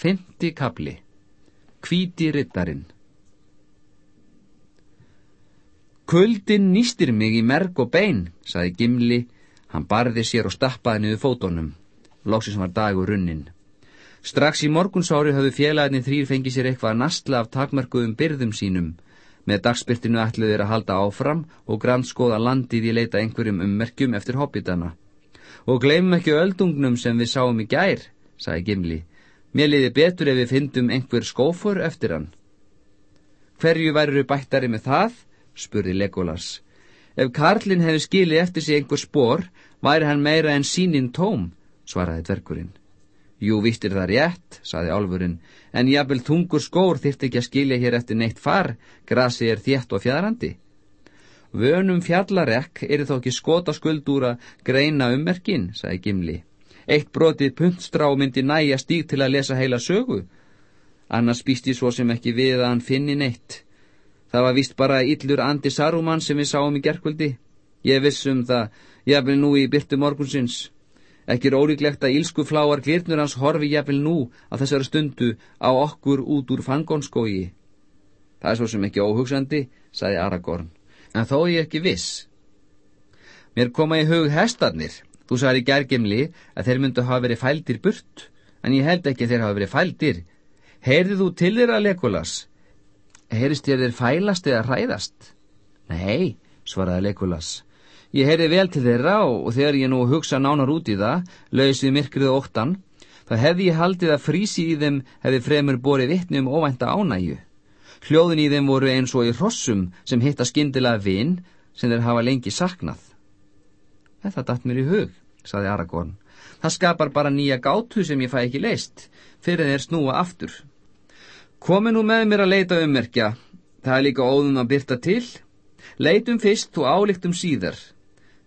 Fymti kapli Hvíti rittarinn Kuldin nýstir mig í merg og bein, saði Gimli. Hann barði sér og stappaði niður fótonum. Lóksins var dagur runnin. Strax í morgunsári höfðu félagarnir þrýr fengið sér eitthvað að nastla af takmarkuðum byrðum sínum. Með dagspyrtinu ætluðu þeir að halda áfram og grannskoða landið í leita einhverjum ummerkjum eftir hobbitana. Og gleymum ekki öldungnum sem við sáum í gær, saði Gimli. Mér liði betur ef við fyndum einhver skófur eftir hann. Hverju væru bættari með það? spurði Legolas. Ef Karlinn hefði skilið eftir sig einhver spór, væri hann meira en sínin tóm, svaraði dvergurinn. Jú, vittir það rétt, saði álfurinn, en jafnvel þungur skór þyrft ekki að skilja hér eftir neitt far, grasi er þétt og fjadrandi. Vönum fjallarekk er þó ekki skota skuldúra greina ummerkin, saði Gimli. Eitt brotið puntstrá myndi næja stíg til að lesa heila sögu. Annars býst ég svo sem ekki við að hann finni neitt. Það var vist bara yllur Andi Saruman sem við sáum í gerkvöldi. Ég vissum það, jafnvel nú í byrtu morgunsins. Ekki er ólíklegt að ílskufláar glirnur hans horfi jafnvel nú að þessari stundu á okkur út úr fangónskógi. Það er svo sem ekki óhugsandi, saði Aragorn, en þó ég ekki viss. Mér koma í hug hestarnir. Þú sagði gergemli að þeir myndu hafa verið fældir burt, en ég held ekki að þeir hafa verið fældir. Heyrðu þú til þeirra, Legolas? Heyrist ég þeir fælast eða hræðast? Nei, svaraði Legolas. Ég heyri vel til þeirra og, og þegar ég nú hugsa nánar út í það, lausið myrkrið óttan, þá hefði ég haldið að frísi í þeim hefði fremur borið vittni um óvænta ánægju. Hljóðin í þeim voru eins og í hrossum sem hitta skindilega vinn sem þeir hafa lengi saknað. Þetta datt mér í hug, saði Aragorn. Það skapar bara nýja gátu sem ég fæ ekki leist, fyrir þeir snúa aftur. Komi nú með mér að leita ummerkja, það er líka óðum að byrta til. Leitum fyrst og álíktum síðar.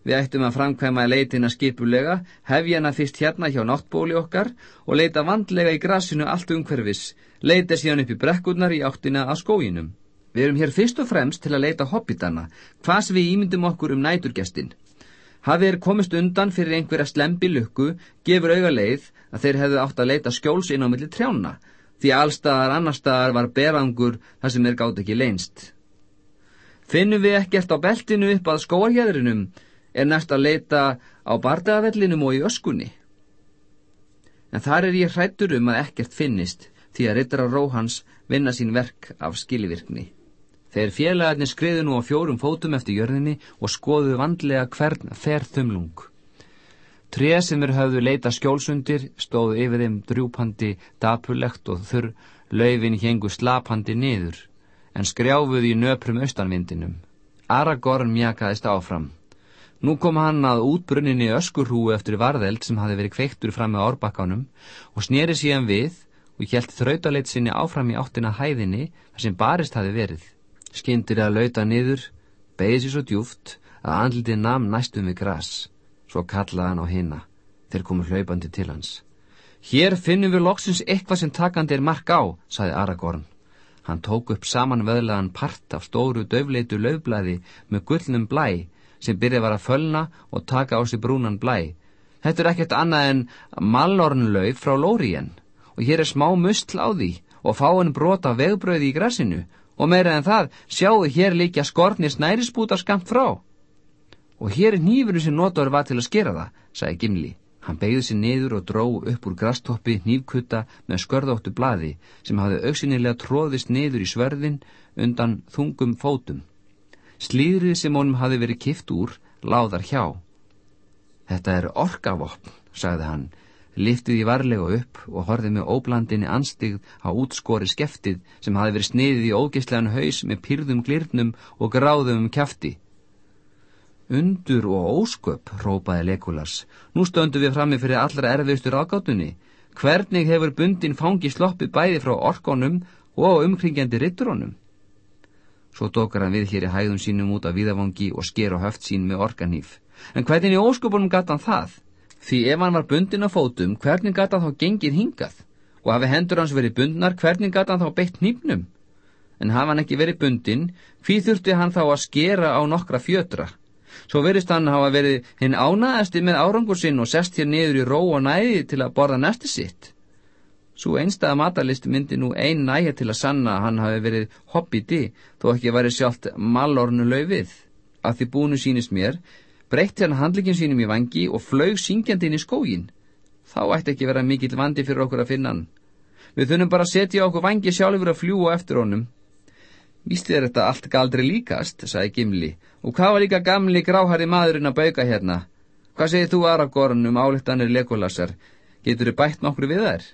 Við ættum að framkvæma leitina skipulega, hefja hana fyrst hérna hjá náttbóli okkar og leita vandlega í grasinu allt umhverfis, leita síðan upp í brekkurnar í áttina að skóginum. Við erum hér fyrst og fremst til að leita hobbitana, hvas við ímyndum okkur um næturgestin. Hafið er komist undan fyrir einhverja slempi lukku, gefur auga leið að þeir hefðu átt að leita skjóls inn á milli trjána, því allstaðar annar staðar var berangur þar sem þeir gátt ekki leinst. Finnum við ekkert á beltinu upp að skóarhjæðrinum, er næst að leita á bardaðavellinum og í öskunni. En þar er ég hrættur um að ekkert finnist, því að rittara Róhans vinna sín verk af skilvirkni. Þeir félagarnir skriðu nú á fjórum fótum eftir jörðinni og skoðu vandlega hvern fer þumlung. Treð sem er höfðu leita skjólsundir stóðu yfir þeim drjúpandi, dapulegt og þurr, laufin hengu slapandi niður, en skrjáfuði í nöprum austanvindinum. Aragorn mjakaðist áfram. Nú kom hann að útbrunninni öskurhúu eftir varðeld sem hafi verið kveiktur fram með árbakkanum og sneri síðan við og hjælt þrautaleit sinni áfram í áttina hæðinni þar sem barist hafi verið. Skindir að lauta niður, beigði sér svo djúft að andlitið nam næstum við gras. Svo kallaði hann á hinna. Þeir komu hlaupandi til hans. Hér finnum við loksins eitthvað sem takandi er mark á, saði Aragorn. Hann tók upp samanveðlaðan part af stóru döfleitu löfblæði með gullnum blæ sem byrjað var að fölna og taka á sig brúnan blæ. Þetta er ekkert annað en malornlauf frá Lórien og hér er smá mustl á því og fáinn brota vegbröði í grassinu og meira en það sjáu hér líka skornir snærisbútar skamt frá. Og hér er nýfurinn sem notaður var til að skera það, sagði Gimli. Hann beigði sér niður og dró upp úr grastoppi nýfkutta með skörðóttu blaði sem hafði auksinilega tróðist niður í svörðin undan þungum fótum. Slíðrið sem honum hafi verið kift úr láðar hjá. Þetta er orkavopn, sagði hann, liftið í varlega upp og horfið með óblandinni anstigð á útskori skeftið sem hafi verið sniðið í ógeðslegan haus með pyrðum glirnum og gráðum um kjafti. Undur og ósköp, rópaði Legolas. Nú stöndu við frammi fyrir allra erfiðstur ágátunni. Hvernig hefur bundin fangi sloppi bæði frá orkonum og umkringjandi ritturónum? Svo dokar hann við hér í hæðum sínum út af viðavangi og sker á höft sín með orkanýf. En hvernig í ósköpunum gata hann það? Því ef hann var bundin á fótum, hvernig gata þá gengið hingað? Og hafi hendur hans verið bundnar, hvernig gata þá beitt nýpnum? En hafa hann ekki verið bundin, hví þurfti hann þá að skera á nokkra fjötra? Svo verist hann hafa verið hinn ánaðasti með árangur sinn og sest hér niður í ró og næði til að borða næsti sitt. Svo einstæða matalist myndi nú ein næja til að sanna að hann hafi verið hobbiti þó ekki væri sjálft malornu laufið. Að því búinu sínist mér, breytti hann handlikinn sínum í vangi og flög syngjandi inn í skógin. Þá ætti ekki vera mikill vandi fyrir okkur að finna hann. Við þunum bara að setja okkur vangi sjálfur að fljúa eftir honum. Vísti þér þetta allt galdri líkast, sagði Gimli, og hvað var líka gamli gráhæri maðurinn að bauka hérna? Hvað segir þú Aragorn um álittanir Legolasar? Getur þið bætt nokkru við þær?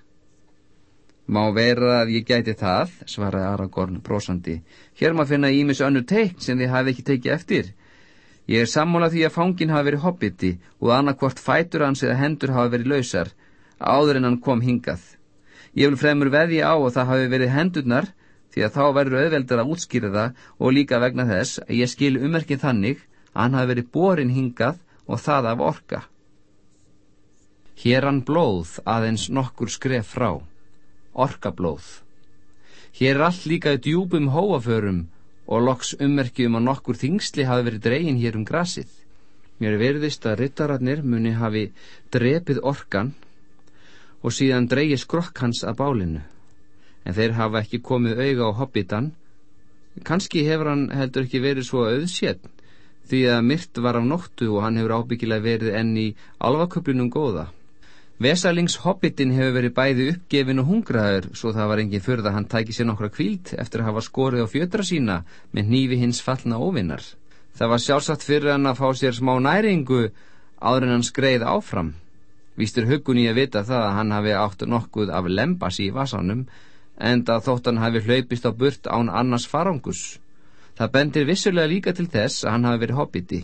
Má vera að ég gæti það, svaraði Aragorn brosandi. Hér maður finna ímis önnur teikn sem þið hafi ekki tekið eftir. Ég er sammálað því að fangin hafi verið hobbiti og annarkvort fætur hans eða hendur hafi verið lausar, áður en hann kom hingað. Ég vil fremur veðja á að það hafi verið hendurnar, því að þá verður auðveldar að útskýra það og líka vegna þess að ég skil ummerkið þannig að hann hafi verið borin hingað og það af orka. Hér hann blóð aðeins nokkur skref frá orkablóð. Hér er allt líka í djúbum hóaförum og loks ummerkjum að nokkur þingsli hafi verið dregin hér um grasið. Mér verðist að ryttararnir muni hafi drepið orkan og síðan dregi skrokk hans að bálinu. En þeir hafa ekki komið auga á hobbitan. Kanski hefur hann heldur ekki verið svo auðsétt því að myrt var af nóttu og hann hefur ábyggilega verið enn í alvaköplinum góða. Vesalings hobbitin hefur verið bæði uppgefin og hungraður svo það var engin förð að hann tæki sér nokkra kvíld eftir að hafa skorið á fjötra sína með nýfi hins fallna óvinnar. Það var sjálfsagt fyrir hann að fá sér smá næringu áður en hann skreið áfram. Vístur hugun í að vita það að hann hafi átt nokkuð af lembas í vasanum en að þótt hann hafi hlaupist á burt án annars farangus. Það bendir vissulega líka til þess að hann hafi verið hobbiti.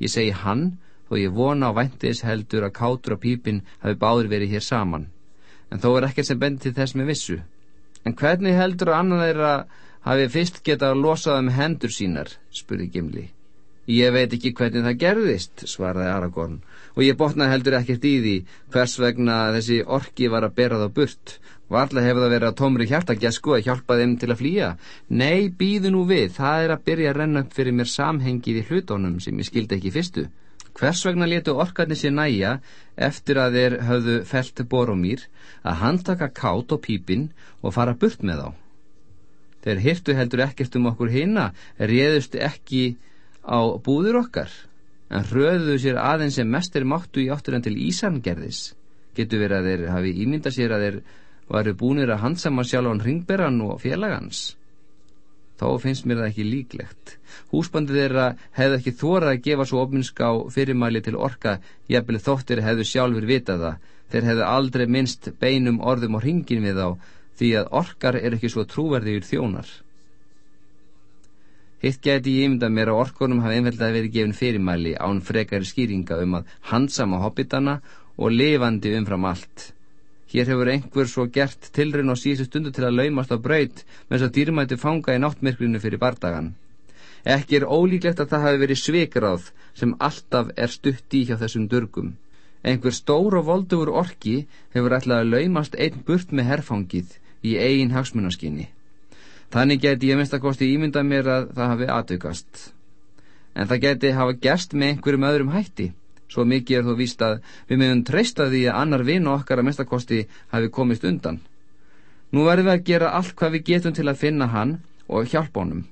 Ég segi hann þó ég vona á væntis heldur að kátur og pípin hafi báður verið hér saman. En þó er ekkert sem bendi þess með vissu. En hvernig heldur að annan þeirra hafi fyrst getað að losa það með hendur sínar, spurði Gimli. Ég veit ekki hvernig það gerðist, svaraði Aragorn, og ég botnaði heldur ekkert í því hvers vegna þessi orki var að bera það burt. Varlega hefur það verið að tómri hjartagesku að hjálpa þeim til að flýja. Nei, býðu nú við, það er að byrja að renna upp fyrir mér samhengið í hlutónum sem ég skildi ekki fyrstu. Hvers vegna letu orkarnir sér næja eftir að þeir höfðu felt borumýr að handtaka kátt og pípin og fara burt með þá? Þeir hirtu heldur ekkert um okkur hina, réðust ekki á búður okkar, en hröðuðu sér aðeins sem mest er máttu í áttur en til Ísangerðis. Getur verið að þeir hafi ímynda sér að þeir varu búinir að handsama sjálf án ringberran og félagans. Þá finnst mér það ekki líklegt. Húsbandið þeirra hefði ekki þórað að gefa svo opminska á fyrirmæli til orka, jafnvel þóttir hefðu sjálfur vitað það. Þeir hefðu aldrei minnst beinum orðum og ringin við þá, því að orkar er ekki svo trúverðigur þjónar. Hitt geti ég ymda mér að orkonum hafi einfeldað verið gefin fyrirmæli án frekari skýringa um að handsama hobbitana og lifandi umfram allt. Hér hefur einhver svo gert tilrinn á síðustu stundu til að laumast á braut með þess að dýrmæti fanga í náttmirklinu fyrir bardagan. Ekki er ólíklegt að það hafi verið svikráð sem alltaf er stutt í hjá þessum durgum. Einhver stór og voldugur orki hefur ætlað að laumast einn burt með herfangið í eigin hagsmunaskinni. Þannig geti ég minnst að kosti ímynda mér að það hafi aðtökast. En það geti hafa gerst með einhverjum öðrum hætti. Svo mikið er þó víst að við meðum treysta því að annar vinn okkar að mestakosti hafi komist undan. Nú verðum við að gera allt hvað við getum til að finna hann og hjálpa honum,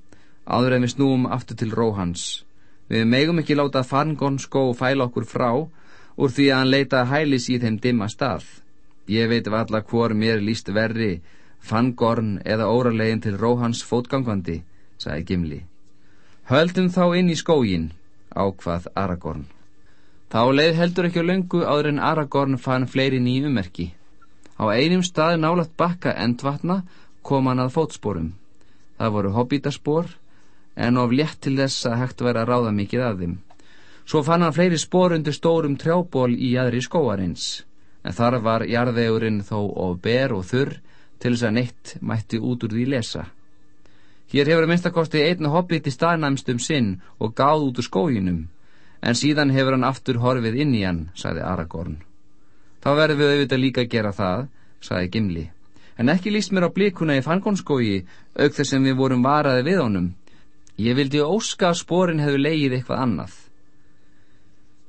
áður en við snúum aftur til róhans. Við megum ekki láta Fangorn skó fæla okkur frá úr því að hann leita hælis í þeim dimma stað. Ég veit valla hvor mér líst verri, Fangorn eða óralegin til róhans fótgangvandi, sagði Gimli. Höldum þá inn í skógin, ákvað Aragorn. Þá leið heldur ekki á löngu áður en Aragorn fann fleiri nýjum ummerki. Á einum stað nálagt bakka endvatna kom hann að fótsporum. Það voru hobbítaspor en of létt til þess að hægt vera að ráða mikið af þeim. Svo fann hann fleiri spor undir stórum trjából í aðri skóarins, en þar var jarðvegurinn þó of ber og þurr til þess að neitt mætti út úr því lesa. Hér hefur að minnstakosti einn hobbíti staðnæmstum sinn og gáð út úr skóginum en síðan hefur hann aftur horfið inn í hann, sagði Aragorn. Þá verðum við auðvitað líka að gera það, sagði Gimli. En ekki líst mér á blíkuna í fangónskógi, auk þess sem við vorum varaði við honum. Ég vildi óska að sporin hefur leigið eitthvað annað.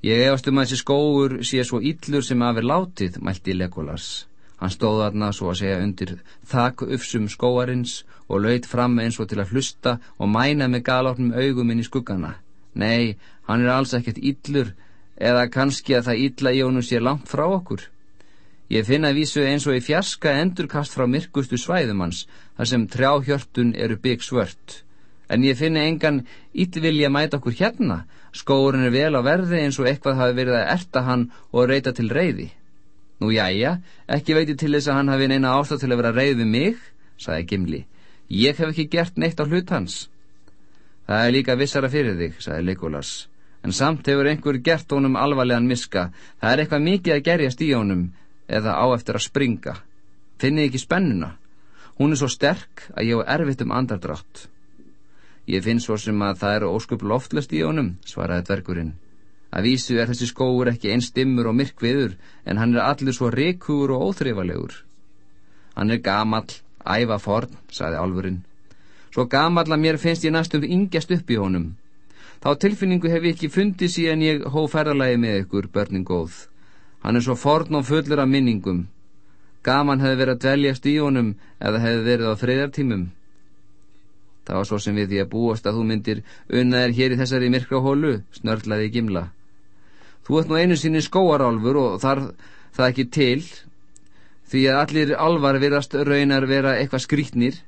Ég efast um að þessi skóur sé svo yllur sem að vera látið, mælti Legolas. Hann stóð þarna svo að segja undir þak uppsum skóarins og laut fram eins og til að hlusta og mæna með galopnum augum inn í skuggana. Nei, hann er alls ekkert illur eða kannski að það illa í honum sé langt frá okkur. Ég finna vísu eins og í fjarska endurkast frá myrkustu svæðumans, þar sem trjáhjörtun eru bygg svört. En ég finna engan yllvilja mæta okkur hérna, skóurinn er vel á verði eins og eitthvað hafi verið að erta hann og reyta til reyði. Nú jæja, ekki veiti til þess að hann hafi neina ástað til að vera reyð við mig, saði Gimli. Ég hef ekki gert neitt á hlut hans. Það er líka vissara fyrir þig, saði Legolas. En samt hefur einhver gert honum alvarlegan miska. Það er eitthvað mikið að gerjast í honum, eða á eftir að springa. Finnið ekki spennuna. Hún er svo sterk að ég á erfitt um andardrátt. Ég finn svo sem að það eru óskup loftlust í honum, svaraði dvergurinn. Að vísu er þessi skóur ekki einn stimmur og myrkviður, en hann er allir svo rikugur og óþrifalegur. Hann er gamall, æfa forn, sagði álfurinn. Svo gamall að mér finnst ég næstum yngjast upp í honum. Þá tilfinningu hef ég ekki fundið síðan ég hó ferðalagi með ykkur, börnin góð. Hann er svo forn og fullur af minningum. Gaman hefði verið að dveljast í honum eða hefði verið á þriðartímum. Það var svo sem við því að búast að þú myndir unnaðir hér í þessari myrkra hólu, snörlaði Gimla. Þú ert nú einu sinni skóarálfur og þarf það ekki til, því að allir álvar virast raunar vera eitthvað skrítnir.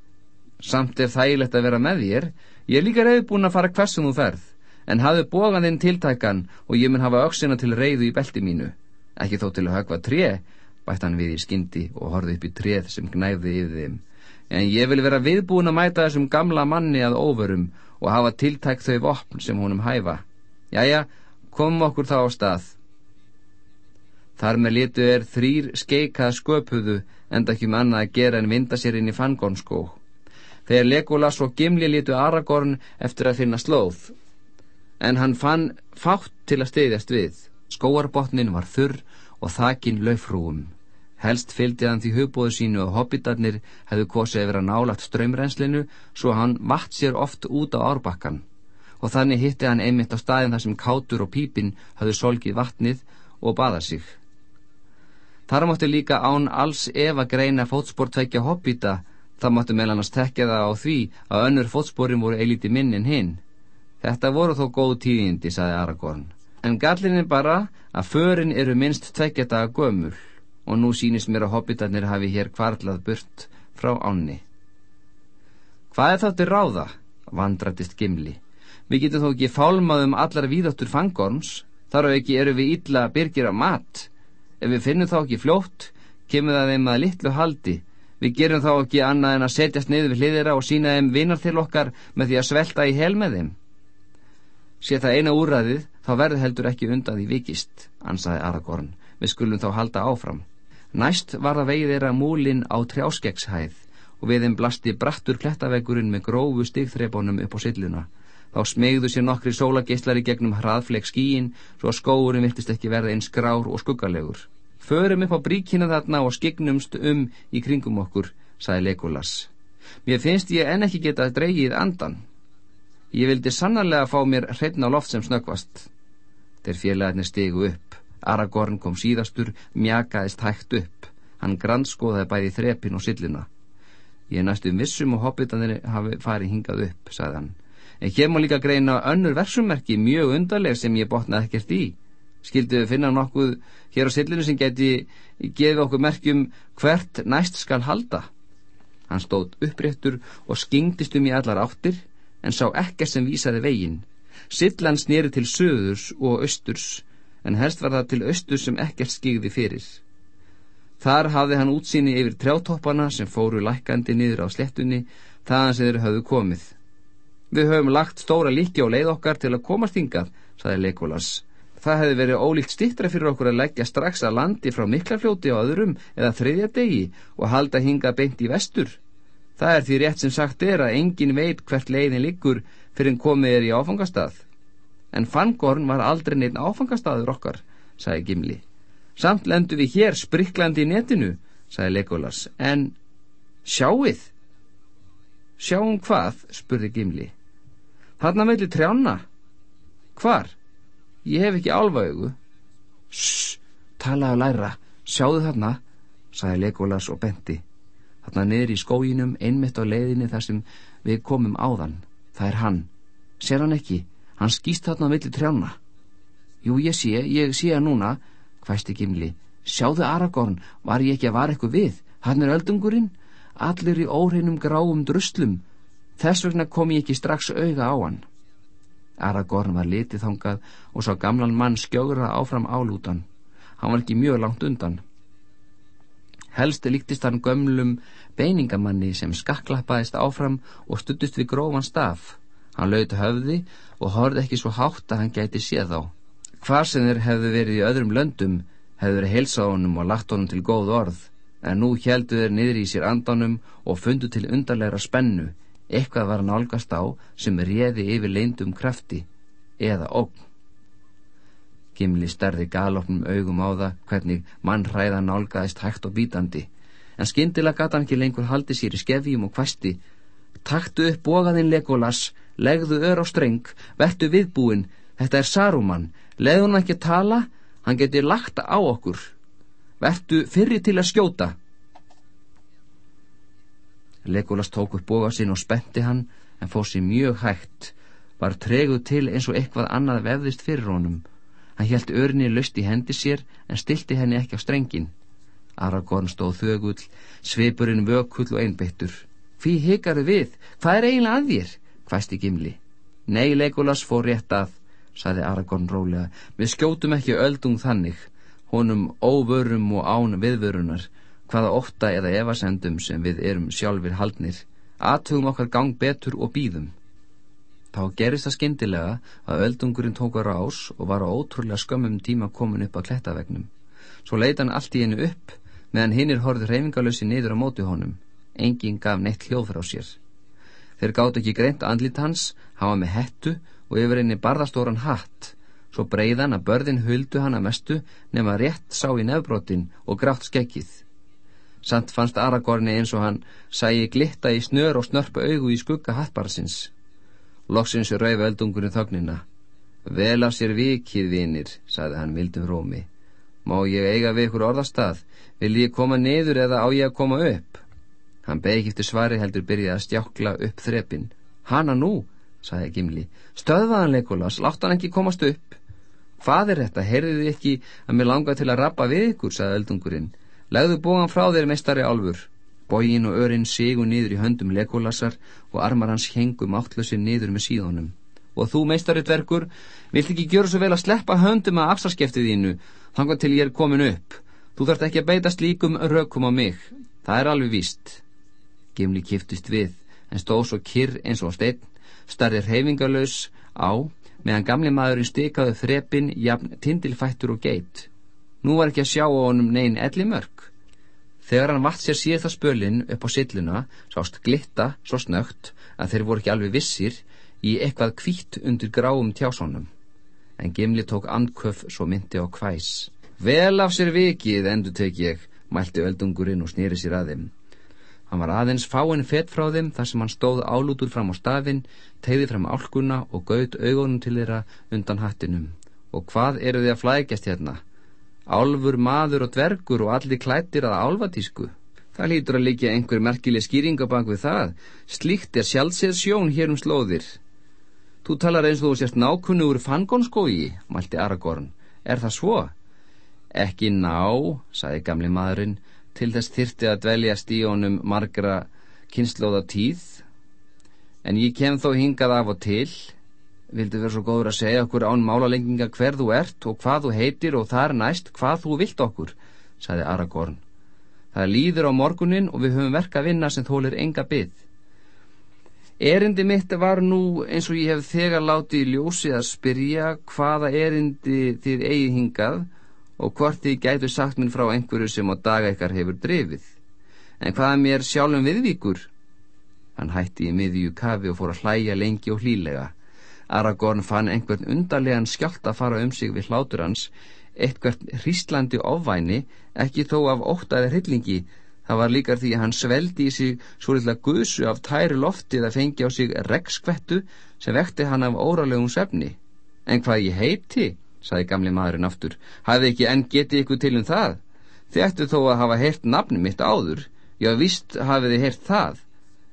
Samt er þægilegt að vera með þér. Ég er líka reyðbúin að fara hversum þú ferð, en hafðu bógan þinn tiltækan og ég mun hafa auksina til reyðu í belti mínu ekki þó til að högva tré, bætt hann við í skyndi og horði upp í tréð sem gnæfði yfir þeim. En ég vil vera viðbúin að mæta þessum gamla manni að óverum og hafa tiltækt þau vopn sem honum hæfa. Jæja, komum okkur þá á stað. Þar með litu er þrýr skeikað sköpuðu enda ekki um annað að gera en vinda sér inn í fangornskó. Þegar Legolas og Gimli litu Aragorn eftir að finna slóð. En hann fann fátt til að steyðjast við. Skóarbotnin var þurr og þakin laufrúum. Helst fylgdi hann því hugbóðu sínu og hobbitarnir hefðu kosið yfir að nálagt ströymrenslinu svo hann vatt sér oft út á árbakkan og þannig hitti hann einmitt á staðin þar sem kátur og pípin hafðu solgið vatnið og baða sig. Þar mátti líka án alls ef að greina fótsportveikja hobbita það mátti meðlan að stekja það á því að önnur fótsporin voru eilíti minn en hinn. Þetta voru þó góð tíðindi, saði Aragorn en gallin er bara að förin eru minst tveggjadaga gömul og nú sínist mér að hobbitarnir hafi hér kvarlað burt frá ánni. Hvað er þá til ráða? vandrættist Gimli. Við getum þó ekki fálmað um allar víðáttur fangorms, þar á ekki eru við illa byrgir af mat. Ef við finnum þá ekki fljótt, kemur það þeim að litlu haldi. Við gerum þá ekki annað en að setjast niður við hliðira og sína þeim vinar til okkar með því að svelta í hel með þeim. Sé það eina úrræðið þá verður heldur ekki undað í vikist, ansaði Aragorn. Við skulum þá halda áfram. Næst var það vegið þeirra múlin á trjáskegshæð og við þeim blasti brattur klettavegurinn með grófu stigþreibónum upp á silluna. Þá smegðu sér nokkri sólageistlari gegnum hraðfleg skíin svo að skóurinn viltist ekki verða eins grár og skuggalegur. Förum upp á bríkina þarna og skignumst um í kringum okkur, saði Legolas. Mér finnst ég en ekki geta dreigið andan. Ég vildi sannarlega fá mér hreitna loft sem snöggvast. Þeir félagarnir stegu upp. Aragorn kom síðastur, mjakaðist hægt upp. Hann grannskoðaði bæði þrepin og sillina. Ég er næstu vissum og hobbitanir hafi farið hingað upp, sagði hann. En hér má líka greina önnur versummerki mjög undarleg sem ég botnaði ekkert í. Skildu við finna nokkuð hér á sillinu sem geti gefið okkur merkjum hvert næst skal halda. Hann stóð uppréttur og skingdist um í allar áttir en sá ekkert sem vísaði veginn. Sillan snýri til söðurs og austurs, en helst var það til austurs sem ekkert skigði fyrir. Þar hafði hann útsýni yfir trjátoppana sem fóru lækandi niður á slettunni, þaðan sem þeir hafðu komið. Við höfum lagt stóra líki á leið okkar til að komast hingað, saði Legolas. Það hefði verið ólíkt stittra fyrir okkur að leggja strax að landi frá miklafljóti á öðrum eða þriðja degi og halda hingað beint í vestur. Það er því rétt sem sagt er að engin veit hvert leiðin liggur fyrir en komið er í áfangastað. En Fangorn var aldrei neitt áfangastaður okkar, sagði Gimli. Samt lendu við hér spriklandi í netinu, sagði Legolas. En sjáuð? Sjáum hvað, spurði Gimli. Þarna meðli trjána. Hvar? Ég hef ekki álvaögu. Sss, talaðu læra, sjáðu þarna, sagði Legolas og benti. Þarna niður í skóginum, einmitt á leiðinni þar sem við komum áðan. Það er hann. Ser hann ekki? Hann skýst þarna á milli trjána. Jú, ég sé, ég sé hann núna, hvæsti Gimli. Sjáðu Aragorn, var ég ekki að vara eitthvað við? Hann er öldungurinn, allir í óreinum gráum druslum. Þess vegna kom ég ekki strax auga á hann. Aragorn var litið þangað og sá gamlan mann skjógra áfram álútan. Hann var ekki mjög langt undan. Helst líktist hann gömlum beiningamanni sem skakklappaðist áfram og stuttist við grófan staf. Hann lauti höfði og horði ekki svo hátt að hann gæti séð þá. Hvar sem þeir hefðu verið í öðrum löndum hefðu verið heilsa honum og lagt honum til góð orð, en nú heldu þeir niður í sér andanum og fundu til undarlegra spennu Eitthvað var nálgast á sem réði yfir leindum krafti eða ógn. Gimli starði galopnum augum á það hvernig mannræða nálgaðist hægt og bítandi. En skindilega gata hann ekki lengur haldi sér í skefjum og hvesti Taktu upp bogaðinn Legolas, legðu ör á streng, vertu viðbúinn, þetta er Saruman, legðu hann ekki tala, hann getur lagt á okkur, vertu fyrri til að skjóta. Legolas tók upp boga sinn og spenti hann en fór sér mjög hægt. Var treguð til eins og eitthvað annað vefðist fyrir honum. Hann helt örni löst í hendi sér en stilti henni ekki á strengin Aragorn stóð þögull svipurinn vökull og einbyttur hví hikaru við, hvað er eiginlega að þér? hvæsti Gimli. Nei Legolas fór rétt að saði Aragorn rólega. Við skjótum ekki öldung þannig honum óvörum og án viðvörunar hvaða ótta eða evasendum sem við erum sjálfur haldnir, aðtugum okkar gang betur og býðum. Þá gerist það skindilega að öldungurinn tók að rás og var á ótrúlega skömmum tíma komin upp á klettavegnum. Svo leita hann allt í hennu upp, meðan hinnir horfður reyfingalösi niður á móti honum. Engin gaf neitt hljóð frá sér. Þeir gátt ekki greint andlit hans, var með hettu og yfir henni barðastóran hatt, svo breiðan að börðin huldu hann að mestu nema rétt sá í nefbrotin og grátt skekkið. Samt fannst Aragorni eins og hann sæi glitta í snör og snörpa augu í skugga hattbarsins. Loksins rauð öldungurinn þögnina. Vel af sér vikið, vinir, saði hann vildum rómi. Má ég eiga við ykkur orðastað? Vil ég koma niður eða á ég að koma upp? Hann beig eftir svari heldur byrjaði að stjákla upp þrepin. Hanna nú, saði Gimli. Stöðvaðan Legolas, látt hann ekki komast upp. Er þetta? Heyrðu þið ekki að mér langaði til að rappa við ykkur, saði öldungurinn. Legðu bógan frá þér meistari álfur. Bógin og örinn sigu niður í höndum legolasar og armar hans hengum áttlössi niður með síðunum. Og þú meistari dvergur, vilt ekki gjöra svo vel að sleppa höndum að afsarskefti þínu, þangað til ég er komin upp. Þú þarft ekki að beita slíkum rökum á mig. Það er alveg víst. Gimli kiftist við, en stóð svo kyrr eins og steinn, starri reyfingalös á, meðan gamli maðurinn stikaði þrepin jafn tindilfættur og geit. Nú var ekki að sjá á honum neyn elli mörg. Þegar hann vatt sér síða spölinn upp á silluna sást glitta svo snögt að þeir voru ekki alveg vissir í eitthvað kvítt undir gráum tjásónum. En Gimli tók andköf svo myndi á hvæs. Vel af sér vikið, endur tek ég, mælti öldungurinn og snýri sér að þeim. Hann var aðeins fáinn fett frá þeim þar sem hann stóð álútur fram á stafinn, tegði fram álkuna og gaut augunum til þeirra undan hattinum. Og hvað eru þið að flækjast hérna? Álfur, maður og dvergur og allir klættir að álvatísku. Það lítur að líka einhver merkileg skýringabang við það. Slíkt er sjálfsið sjón hér um slóðir. Þú talar eins og þú sérst nákunnugur fangónskói, mælti Aragorn. Er það svo? Ekki ná, saði gamli maðurinn, til þess þyrti að dveljast í honum margra kynnslóða tíð. En ég kem þó hingað af og til vildu vera svo góður að segja okkur án málalenginga hver þú ert og hvað þú heitir og þar næst hvað þú vilt okkur, saði Aragorn. Það líður á morgunin og við höfum verka að vinna sem þólir enga byggð. Erindi mitt var nú eins og ég hef þegar látið í ljósi að spyrja hvaða erindi þið eigi hingað og hvort þið gætu sagt minn frá einhverju sem á daga ykkar hefur drefið. En hvaða mér sjálfum viðvíkur? Hann hætti í miðju kafi og fór að hlæja lengi og hlýlega. Aragorn fann einhvern undarlegan skjált að fara um sig við hlátur hans, eitthvert hríslandi ofvæni, ekki þó af óttaði hryllingi, það var líkar því að hann sveldi í sig svo litla guðsu af tæri loftið að fengi á sig regnskvettu sem vekti hann af óralegum sefni. En hvað ég heiti, saði gamli maðurinn aftur, hafði ekki enn getið ykkur til um það? Þið ættu þó að hafa heyrt nafni mitt áður, já vist hafið þið heyrt það,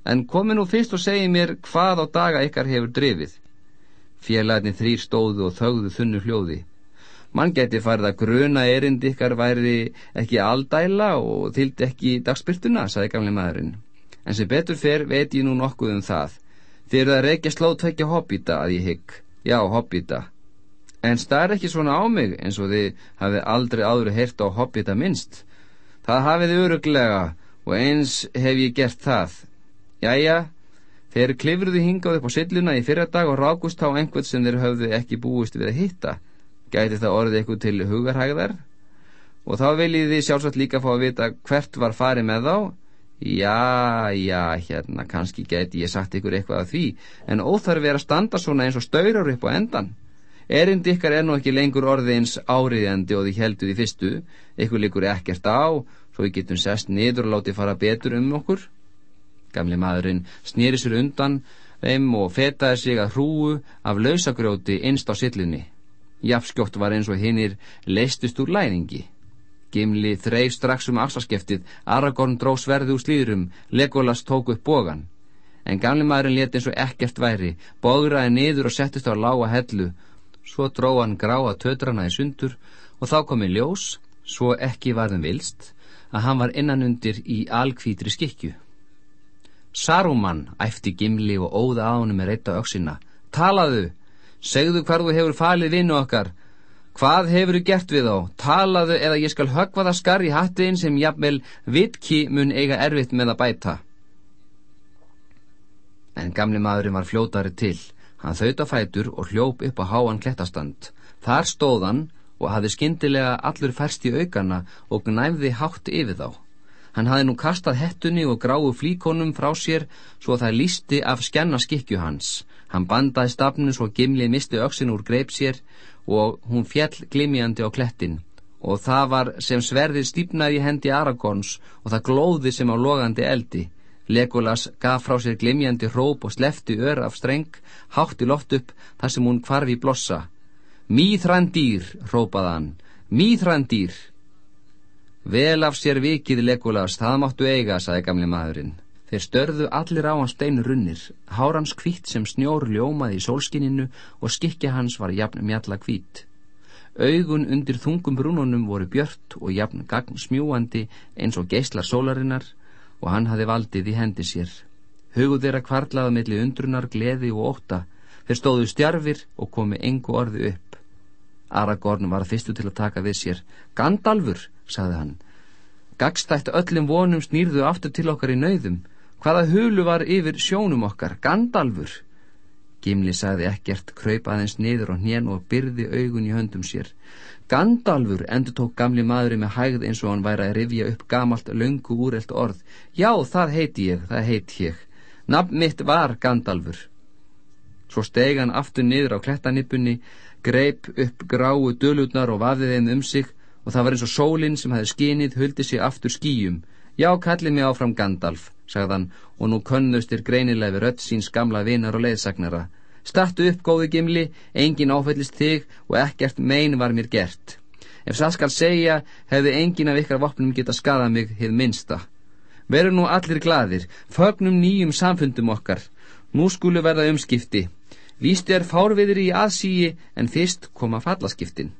en komi nú fyrst og segi mér hvað á daga ykkar hefur drifið. Félagarnir þrýr stóðu og þögðu þunnu hljóði. Mann geti farið að gruna erind ykkar væri ekki aldæla og þyldi ekki dagspyrtuna, saði gamle maðurinn. En sem betur fer veit ég nú nokkuð um það. Þið eru að reykja slótvekja hobbita að ég hygg. Já, hobbita. En starf ekki svona á mig eins og þið hafið aldrei áður heyrt á hobbita minnst. Það hafið þið öruglega og eins hef ég gert það. Jæja, þeir klifruðu hingað upp á silluna í fyrradag og rákust á einhvern sem þeir höfðu ekki búist við að hitta. Gæti það orðið eitthvað til hugarhægðar? Og þá viljið þið sjálfsagt líka fá að vita hvert var farið með þá Já, já, hérna, kannski geti ég sagt ykkur eitthvað af því, en óþarf er að standa svona eins og staurar upp á endan. Erind ykkar er nú ekki lengur orðið eins áriðjandi og því helduð í fyrstu, ykkur líkur ekkert á, svo við getum sest niður og látið fara betur um okkur. Gamli maðurinn snýri sér undan þeim og fetaði sig að hrúu af lausagrjóti innst á sillinni. Jafnskjótt var eins og hinnir leistust úr læningi. Gimli þreif strax um afsaskeftið, Aragorn dró sverði úr slýðrum, Legolas tók upp bogan. En gamli maðurinn leti eins og ekkert væri, bóðraði niður og settist á lága hellu. Svo dró hann gráa tötrana í sundur og þá komi ljós, svo ekki varðum vilst, að hann var innanundir í alkvítri skikju. Saruman æfti Gimli og óða á hann með reyta öksina. Talaðu, segðu hvar þú hefur falið vinnu okkar, Hvað hefur þú gert við þá? Talaðu eða ég skal högva það skar í hattin sem jafnvel vitki mun eiga erfitt með að bæta. En gamli maðurinn var fljótari til. Hann þauðt á fætur og hljóp upp á háan klettastand. Þar stóð hann og hafði skindilega allur færst í aukana og gnæfði hátt yfir þá. Hann hafði nú kastað hettunni og gráu flíkonum frá sér svo það lísti af skjanna skikju hans. Hann bandaði stafnum svo gimlið misti öksin úr greip sér og hún fjall glimjandi á klettin og það var sem sverðið stýpnaði í hendi Aragorns og það glóði sem á logandi eldi. Legolas gaf frá sér glimjandi hróp og slefti ör af streng, hátt í loft upp þar sem hún kvarfi blossa. Mýþrandýr, hrópaði hann, mýþrandýr. Vel af sér vikið Legolas, það máttu eiga, saði gamli maðurinn. Þeir störðu allir á hans steinu runnir, hárans kvitt sem snjór ljómaði í sólskininu og skikki hans var jafn mjalla kvitt. Augun undir þungum brúnunum voru björt og jafn gagn smjúandi eins og geyslar sólarinnar og hann hafi valdið í hendi sér. Hugðu þeirra kvarlaða milli undrunar, gleði og óta. Þeir stóðu stjarfir og komi engu orði upp. Aragorn var fyrstu til að taka við sér. Gandalfur, sagði hann. Gagstætt öllum vonum snýrðu aftur til okkar í nauðum. Hvaða hulu var yfir sjónum okkar? Gandalfur? Gimli sagði ekkert, kröyp aðeins niður og hnén og byrði augun í höndum sér. Gandalfur, endur tók gamli maðurinn með hægð eins og hann væri að rifja upp gamalt löngu úrelt orð. Já, það heiti ég, það heiti ég. Nafn mitt var Gandalfur. Svo steg hann aftur niður á klettanippunni, greip upp gráu dölutnar og vafði þeim um sig og það var eins og sólinn sem hefði skinið huldi sig aftur skýjum. Já, kallið mig áfram Gandalf sagðan og nú könnustir greinilega við rött síns gamla vinar og leiðsagnara. Startu upp, góði gimli, engin áfællist þig og ekkert mein var mér gert. Ef það skal segja, hefði engin af ykkar vopnum geta skadað mig hið minsta. Veru nú allir gladir, fögnum nýjum samfundum okkar. Nú skulu verða umskipti. Víst er fárviðri í aðsíi en fyrst koma fallaskiptin.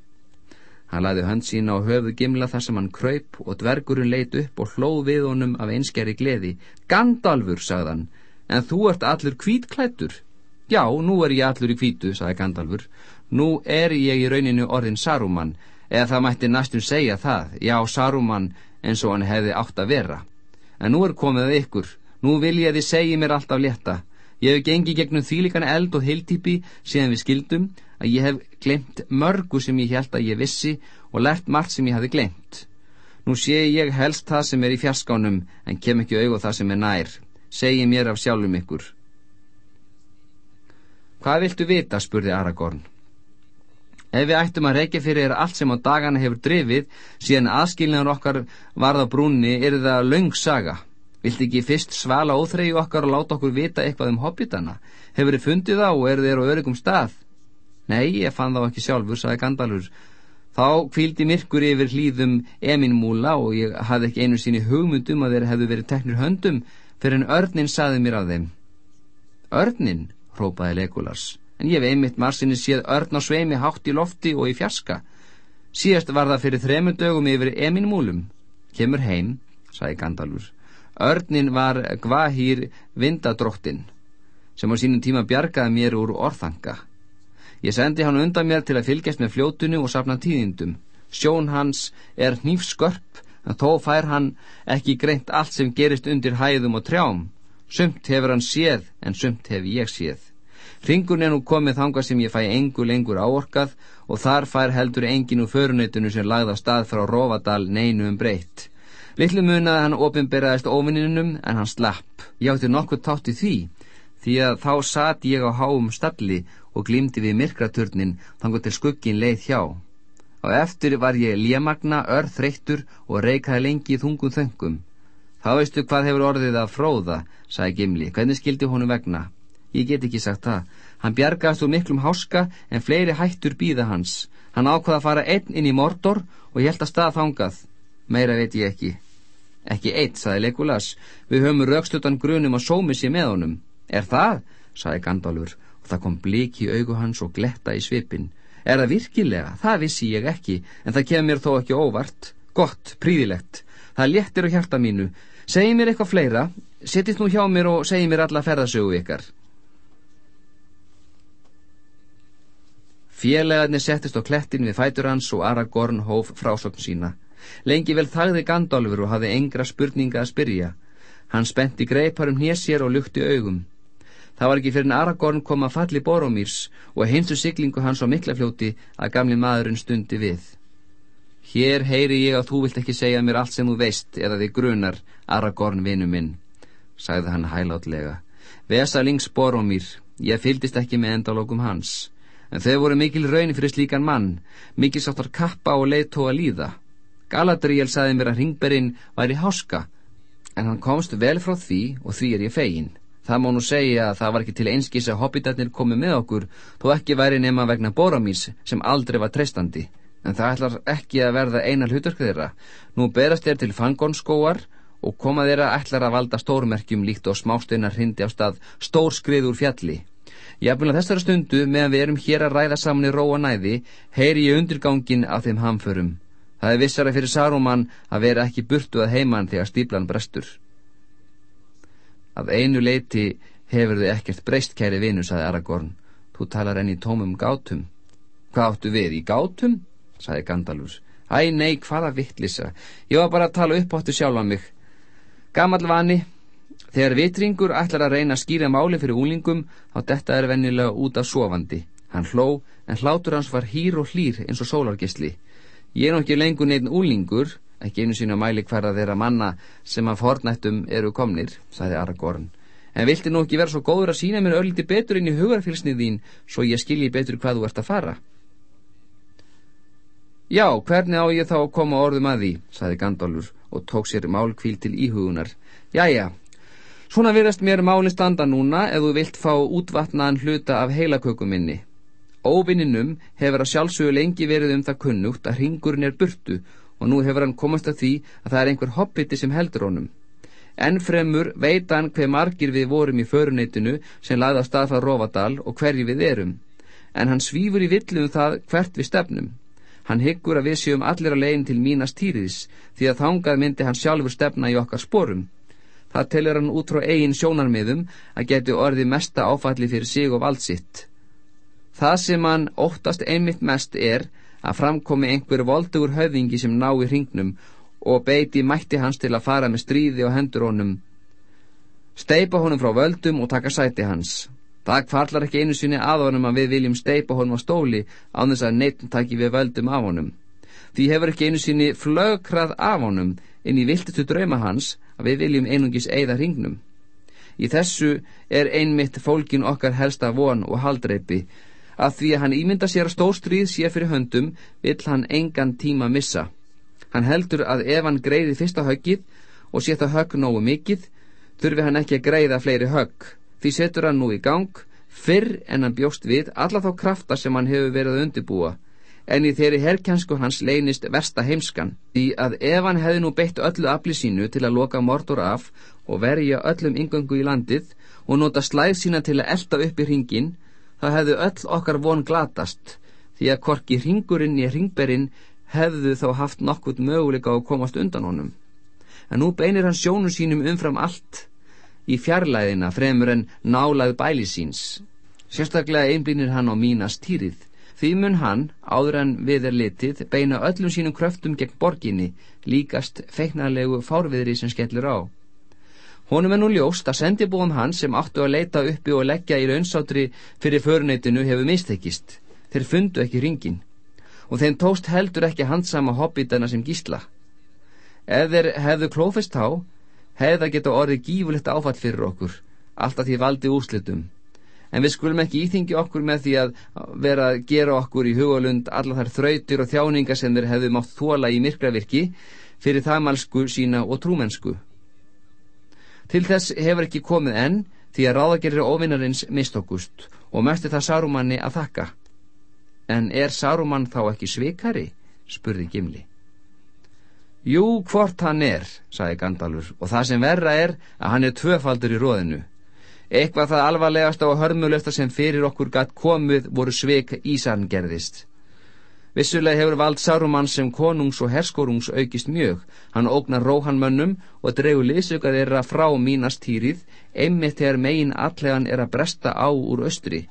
Hann laði hönd sína á höfu gimla þar sem hann kröyp og dvergurinn leit upp og hlóð við honum af einskjari gleði. Gandalfur, sagðan, en þú ert allur kvítklættur. Já, nú er ég allur í kvítu, sagði Gandalfur. Nú er ég í rauninu orðin Saruman, eða það mætti næstum segja það. Já, Saruman, eins og hann hefði átt að vera. En nú er komið að ykkur. Nú vil ég þið segi mér allt af létta. Ég hef gengið gegnum þýlikan eld og hildýpi síðan við skildum að ég hef glemt mörgu sem ég held að ég vissi og lært margt sem ég hafi glemt. Nú sé ég helst það sem er í fjarskánum en kem ekki auð það sem er nær. Segi mér af sjálfum ykkur. Hvað viltu vita, spurði Aragorn. Ef við ættum að reykja fyrir allt sem á dagana hefur drifið, síðan aðskilnaður okkar varð á brúnni, er það laung Viltu ekki fyrst svala óþreyju okkar og láta okkur vita eitthvað um hobbitana? Hefur þið fundið þá og eru þeir á öryggum stað? Nei, ég fann þá ekki sjálfur, sagði Gandalfur. Þá kvíldi myrkur yfir hlýðum Eminmúla og ég hafði ekki einu síni hugmyndum að þeir hefðu verið teknir höndum fyrir en örnin saði mér af þeim. Örnin, hrópaði Legolas, en ég hef einmitt marsinni séð örn á sveimi hátt í lofti og í fjarska. Síðast var það fyrir þremur dögum yfir Eminmúlum. Kemur heim, sagði Gandalfur. Örnin var Gvahýr vindadróttin, sem á sínum tíma bjargaði mér úr orðanga. Ég sendi hann undan mér til að fylgjast með fljótunu og safna tíðindum. Sjón hans er hnífskörp, en þó fær hann ekki greint allt sem gerist undir hæðum og trjám. Sumt hefur hann séð, en sumt hef ég séð. Ringun er nú komið þanga sem ég fæ engu lengur áorkað og þar fær heldur engin úr föruneytunu sem lagða stað frá Rófadal neinu um breytt. Littlu munaði hann ofinberaðist óvinninum en hann slapp. Ég átti nokkuð tátt í því, því að þá satt ég á háum stalli og glýmdi við myrkraturnin þangur til skuggin leið hjá. Á eftir var ég lémagna, örð þreyttur og reikaði lengi í þungum þöngum. Þá veistu hvað hefur orðið að fróða, sagði Gimli, hvernig skildi honu vegna? Ég get ekki sagt það. Hann bjargast úr miklum háska en fleiri hættur býða hans. Hann ákvaða að fara einn inn í Mordor og að stað þangað. Meira veit ég ekki. Ekki eitt, sagði Legolas. Við höfum raukstutan grunum að sómi sér með honum. Er það? sagði Gandalfur og það kom blik í augu hans og gletta í svipin. Er það virkilega? Það vissi ég ekki, en það kemur þó ekki óvart. Gott, príðilegt. Það léttir á hjarta mínu. Segji mér eitthvað fleira, setjið nú hjá mér og segi mér alla ferðasögu ykkar. Félagarnir settist á klettin við fætur hans og Aragorn hóf frásögn sína. Lengi vel þagði Gandalfur og hafði engra spurninga að spyrja. Hann spenti greiparum hér og lukti augum. Það var ekki fyrir en Aragorn kom að falli Boromírs og hinsu siglingu hans á miklafljóti að gamli maðurinn stundi við. Hér heyri ég að þú vilt ekki segja mér allt sem þú veist eða þig grunar, Aragorn vinu minn, sagði hann hælátlega. Vesalings Boromír, ég fyldist ekki með endalókum hans, en þau voru mikil raun fyrir slíkan mann, mikil sáttar kappa og leiðtó að líða. Galadriel saði mér að ringberinn væri háska, en hann komst vel frá því og því er ég fegin. Það má nú segja að það var ekki til einskís að hobbitarnir komi með okkur þó ekki væri nema vegna Boromís sem aldrei var treystandi. En það ætlar ekki að verða einar hlutverk þeirra. Nú berast þeir til fangónskóar og koma þeirra ætlar að valda stórmerkjum líkt og smásteinar hindi á stað stórskriður fjalli. Jafnvel að þessari stundu meðan við erum hér að ræða saman í róa næði heyri ég undirgangin af þeim hamförum. Það er vissara fyrir Saruman að vera ekki burtu að heiman þegar stíplan brestur. Af einu leiti hefur þið ekkert breyst, kæri vinu, saði Aragorn. Þú talar enn í tómum gátum. Hvað áttu við, í gátum? saði Gandalfur. Æ, nei, hvaða vittlisa. Ég var bara að tala upp áttu sjálfa mig. Gamal vani, þegar vitringur ætlar að reyna að skýra máli fyrir úlingum, þá detta er vennilega út af sofandi. Hann hló, en hlátur hans var hýr og hlýr eins og sólargisli. Ég er nokkið lengur neitt úlingur, ekki einu sína mæli hverða þeirra manna sem af hornættum eru komnir, sagði Aragorn. En vilti nú ekki vera svo góður að sína mér ölliti betur inn í hugarfylsnið þín, svo ég skilji betur hvað þú ert að fara? Já, hvernig á ég þá að koma orðum að því, sagði Gandalfur og tók sér málkvíl til íhugunar. Jæja, svona virðast mér máli standa núna ef þú vilt fá útvatnaðan hluta af heilakökuminni. Óvinninum hefur að sjálfsögu lengi verið um það kunnugt að hringurinn er burtu og nú hefur hann komast að því að það er einhver hoppiti sem heldur honum. Ennfremur veit hann hver margir við vorum í föruneytinu sem laði á stað frá Rófadal og hverji við erum, en hann svífur í villu um það hvert við stefnum. Hann hyggur að við séum allir að legin til mínast týriðis, því að þángað myndi hann sjálfur stefna í okkar sporum. Það telur hann út frá eigin sjónarmiðum að geti orði mesta áfalli fyrir sig og valdsitt. Það sem hann óttast einmitt mest er að framkomi einhver voldugur höfðingi sem ná í hringnum og beiti mætti hans til að fara með stríði og hendur honum. Steipa honum frá völdum og taka sæti hans. Það kvarlar ekki einu sinni að honum að við viljum steipa honum á stóli án þess að neitt taki við völdum af honum. Því hefur ekki einu sinni flögrað af honum inn í viltutu drauma hans að við viljum einungis eigða hringnum. Í þessu er einmitt fólkin okkar helsta von og haldreipi að því að hann ímynda sér að stórstríð sé fyrir höndum vill hann engan tíma missa. Hann heldur að ef hann greiði fyrsta höggið og sé það högg nógu mikið þurfi hann ekki að greiða fleiri högg. Því setur hann nú í gang fyrr en hann bjóst við alla þá krafta sem hann hefur verið að undibúa en í þeirri herrkjansku hans leynist versta heimskan, því að ef hann hefði nú beitt öllu afli sínu til að loka Mordor af og verja öllum yngöngu í landið og nota slæð sína til að elda upp í ringin, þá hefðu öll okkar von glatast, því að korki ringurinn í ringberinn hefðu þá haft nokkurt möguleika að komast undan honum. En nú beinir hann sjónu sínum umfram allt í fjarlæðina fremur en nálæð bæli síns. Sérstaklega einblínir hann á mínast týrið. Því mun hann, áður en við er litið, beina öllum sínum kröftum gegn borginni, líkast feiknarlegu fárviðri sem skellur á. Honum er nú ljóst að sendibúum hann sem áttu að leita uppi og leggja í raunsátri fyrir föruneytinu hefur mistekist. Þeir fundu ekki ringin og þeim tóst heldur ekki handsama hobbitana sem gísla. Ef þeir hefðu klófist á, hefði það geta orðið gífulegt áfall fyrir okkur, alltaf því valdi úslitum en við skulum ekki íþingja okkur með því að vera að gera okkur í hugalund alla þær þrautir og þjáningar sem þeir hefðu mátt þóla í myrkravirki fyrir þamalsku sína og trúmennsku. Til þess hefur ekki komið enn því að ráðagerir ofinnarins mistokkust og mest er það Sarumanni að þakka. En er Saruman þá ekki svikari? spurði Gimli. Jú, hvort hann er, sagði Gandalfur, og það sem verra er að hann er tvöfaldur í róðinu. Eitthvað það alvarlegasta og hörmulegsta sem fyrir okkur gatt komið voru sveik Ísarn gerðist. Vissulega hefur vald Saruman sem konungs og herskórungs aukist mjög. Hann ógnar róhanmönnum og dreygur liðsökar þeirra frá mínastýrið, einmitt þegar megin allegan er að bresta á úr östri.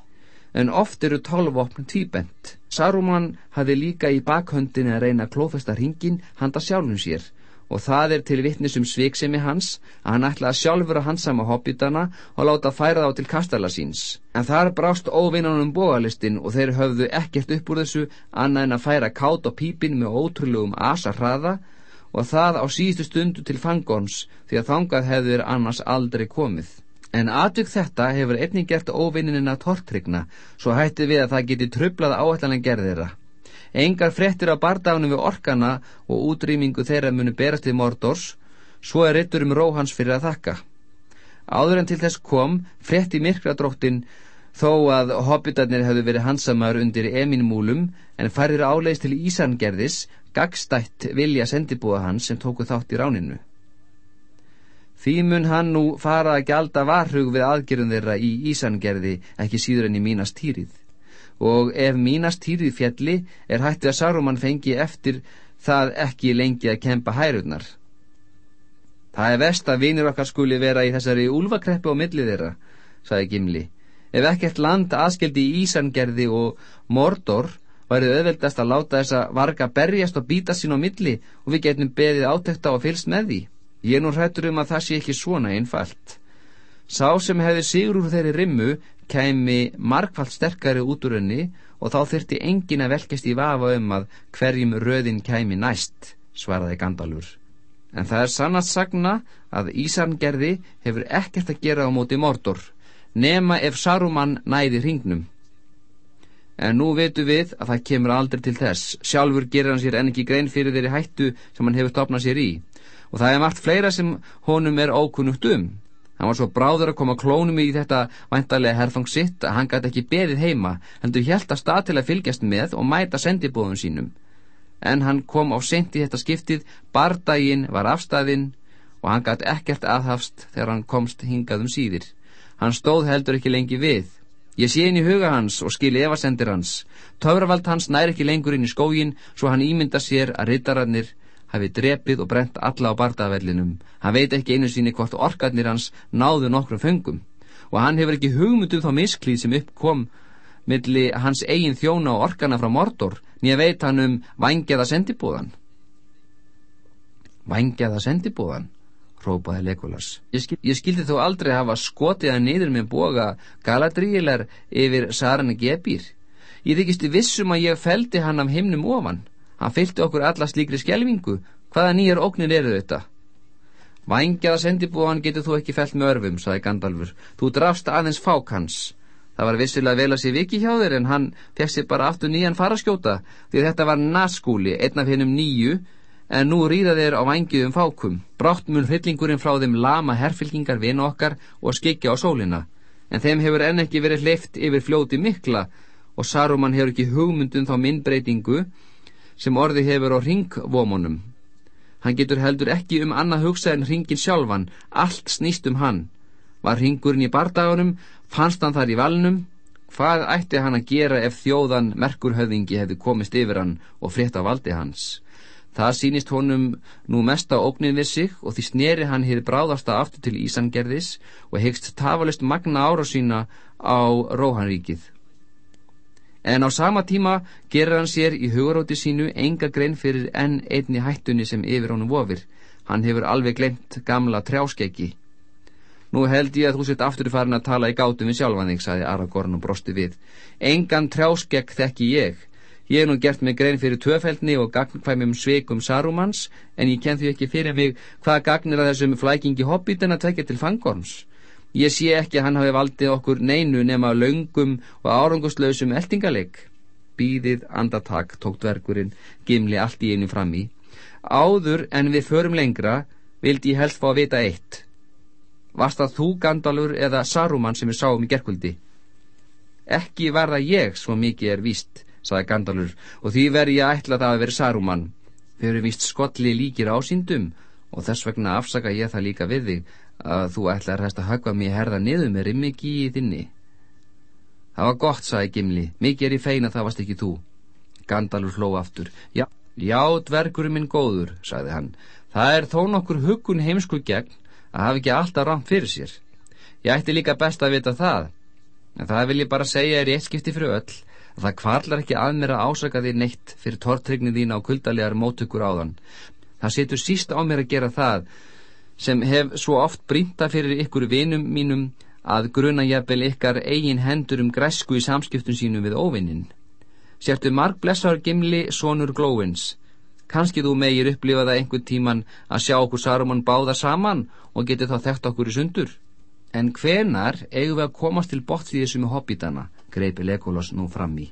En oft eru tólvopn tvíbent. Saruman hafi líka í bakhöndin að reyna klófesta hringin handa sjálfum sér og það er til vittnisum sviksemi hans að hann ætlaði sjálfur að hansama hobbitana og láta færa þá til kastala síns. En þar brást óvinnanum bóalistin og þeir höfðu ekkert upp úr þessu annað en að færa kátt og pípin með ótrúlegum asa hraða og það á síðustu stundu til fangons því að þangað hefur annars aldrei komið. En aðtök þetta hefur einnig gert óvinninina tortrygna svo hætti við að það geti trublað áætlanlega gerðira. Engar frettir á bardagunum við orkana og útrýmingu þeirra munu berast við Mordors, svo er rittur um róhans fyrir að þakka. Áður en til þess kom, fretti myrkradróttin þó að hobbitarnir hefðu verið hansamar undir eminmúlum en farir áleis til Ísangerðis, gagstætt vilja sendibúa hans sem tóku þátt í ráninu. Því mun hann nú fara að gjalda varhug við aðgerðum þeirra í Ísangerði ekki síður enn í mínast týrið og ef mínast týrið fjalli er hættið að Saruman fengi eftir það ekki lengi að kempa hærurnar. Það er vest að vinir okkar skuli vera í þessari úlvakreppu á millið þeirra, saði Gimli. Ef ekkert land aðskildi í Ísangerði og Mordor værið auðveldast að láta þessa varga berjast og býta sín á milli og við getum beðið átekta og fylst með því. Ég nú hrættur um að það sé ekki svona einfalt. Sá sem hefði sigur úr þeirri rimmu kæmi markvallt sterkari út úr henni og þá þurfti engin að velkast í vafa um að hverjum röðin kæmi næst, svaraði Gandalfur. En það er sannast sagna að Ísarngerði hefur ekkert að gera á móti Mordor, nema ef Saruman næði hringnum. En nú veitu við að það kemur aldrei til þess. Sjálfur gerir hann sér en ekki grein fyrir þeirri hættu sem hann hefur stopnað sér í. Og það er margt fleira sem honum er ókunnugt um. Hann var svo bráður að koma klónum í þetta vantarlega herfang sitt að hann gæti ekki beðið heima, heldur hjælt að stað til að fylgjast með og mæta sendibóðum sínum. En hann kom á sent í þetta skiptið, bardaginn var afstæðinn og hann gæti ekkert aðhafst þegar hann komst hingað um síðir. Hann stóð heldur ekki lengi við. Ég sé inn í huga hans og skil evasendir hans. Töfravald hans nær ekki lengur inn í skógin svo hann ímynda sér að rittararnir hafi drepið og brent alla á bardavellinum. Hann veit ekki einu síni hvort orkarnir hans náðu nokkrum föngum og hann hefur ekki hugmynd um þá misklíð sem uppkom milli hans eigin þjóna og orkarna frá Mordor nýja veit hann um vangjaða sendibúðan. Vangjaða sendibúðan? rópaði Legolas. Ég, skil, ég skildi þó aldrei hafa skotið að niður með boga galadrílar yfir Sarani Gebir. Ég þykist vissum að ég feldi hann af himnum ofan. Hann fylgti okkur alla slíkri skjelvingu. Hvaða nýjar óknir eru þetta? Vangjaða sendibúan getur þú ekki felt með örfum, saði Gandalfur. Þú drafst aðeins fák hans. Það var vissilega vel að sé viki hjá þér en hann fekk sér bara aftur nýjan faraskjóta því þetta var naskúli, einn af hennum nýju en nú ríða þeir á vangiðum fákum. Brátt mun hryllingurinn frá þeim lama herfylkingar vina okkar og skikja á sólina en þeim hefur enn ekki verið hleyft yfir fljóti mikla og Saruman hefur ekki hugmyndun um þá minnbreytingu sem orði hefur á ringvómunum. Hann getur heldur ekki um annað hugsa en ringin sjálfan, allt snýst um hann. Var ringurinn í bardagunum, fannst hann þar í valnum, hvað ætti hann að gera ef þjóðan merkurhöfðingi hefði komist yfir hann og frétt á valdi hans? Það sínist honum nú mest á ógnið við sig og því sneri hann hér bráðasta aftur til Ísangerðis og hegst tafalist magna ára sína á Róhanríkið. En á sama tíma gerir hann sér í hugaróti sínu enga grein fyrir enn einni hættunni sem yfir honum vofir. Hann hefur alveg glemt gamla trjáskeggi. Nú held ég að þú sett aftur farin að tala í gátum við sjálfan þig, saði Aragorn og brosti við. Engan trjáskegg þekki ég. Ég hef nú gert mig grein fyrir töfældni og gagnkvæmum sveikum Sarumans, en ég ken því ekki fyrir mig hvaða gagnir að þessum flækingi hobbitin að tekja til fangorms. Ég sé ekki að hann hafi valdið okkur neinu nema laungum og áranguslausum eltingaleg. Býðið andatak tók dvergurinn gimli allt í einu fram í. Áður en við förum lengra vildi ég helst fá að vita eitt. Varst það þú Gandalur eða Saruman sem við sáum í gerkvöldi? Ekki var það ég svo mikið er víst, saði Gandalur, og því verði ég ætla það að vera Saruman. Við erum víst skolli líkir ásýndum og þess vegna afsaka ég það líka við þig að þú ætlar hægt að högva mér herða niður með rimmiki í þinni. Það var gott, sagði Gimli, mikið er í feina það varst ekki þú. Gandalur hló aftur. Já, já, dvergurum minn góður, sagði hann. Það er þó nokkur hugun heimsku gegn að hafa ekki alltaf rámt fyrir sér. Ég ætti líka best að vita það. En það vil ég bara segja er í eitt skipti fyrir öll að það kvarlar ekki að mér að ásaka þér neitt fyrir tortrygnið þín á kuldalegar mótökur áðan. Það setur síst á mér að gera það sem hef svo oft brínta fyrir ykkur vinum mínum að gruna jafnvel ykkar eigin hendur um græsku í samskiptun sínum við óvinnin. Sértu marg blessaður gimli sonur glóins. Kanski þú megir upplifa það einhver tíman að sjá okkur Saruman báða saman og geti þá þekkt okkur í sundur. En hvenar eigum við að komast til bort því þessu með hobbitana, greipi Legolas nú fram í.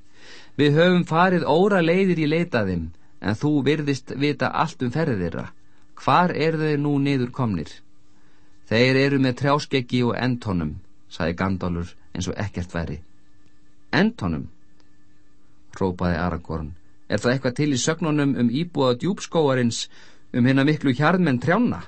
Við höfum farið óra leiðir í leitaðim, en þú virðist vita allt um ferðir þeirra. Hvar eru þeir nú niður komnir? Þeir eru með trjáskeggi og entónum, saði Gandalfur eins og ekkert væri. Entónum? Rópaði Aragorn. Er það eitthvað til í sögnunum um íbúða djúbskóarins um hérna miklu hjarðmenn trjána?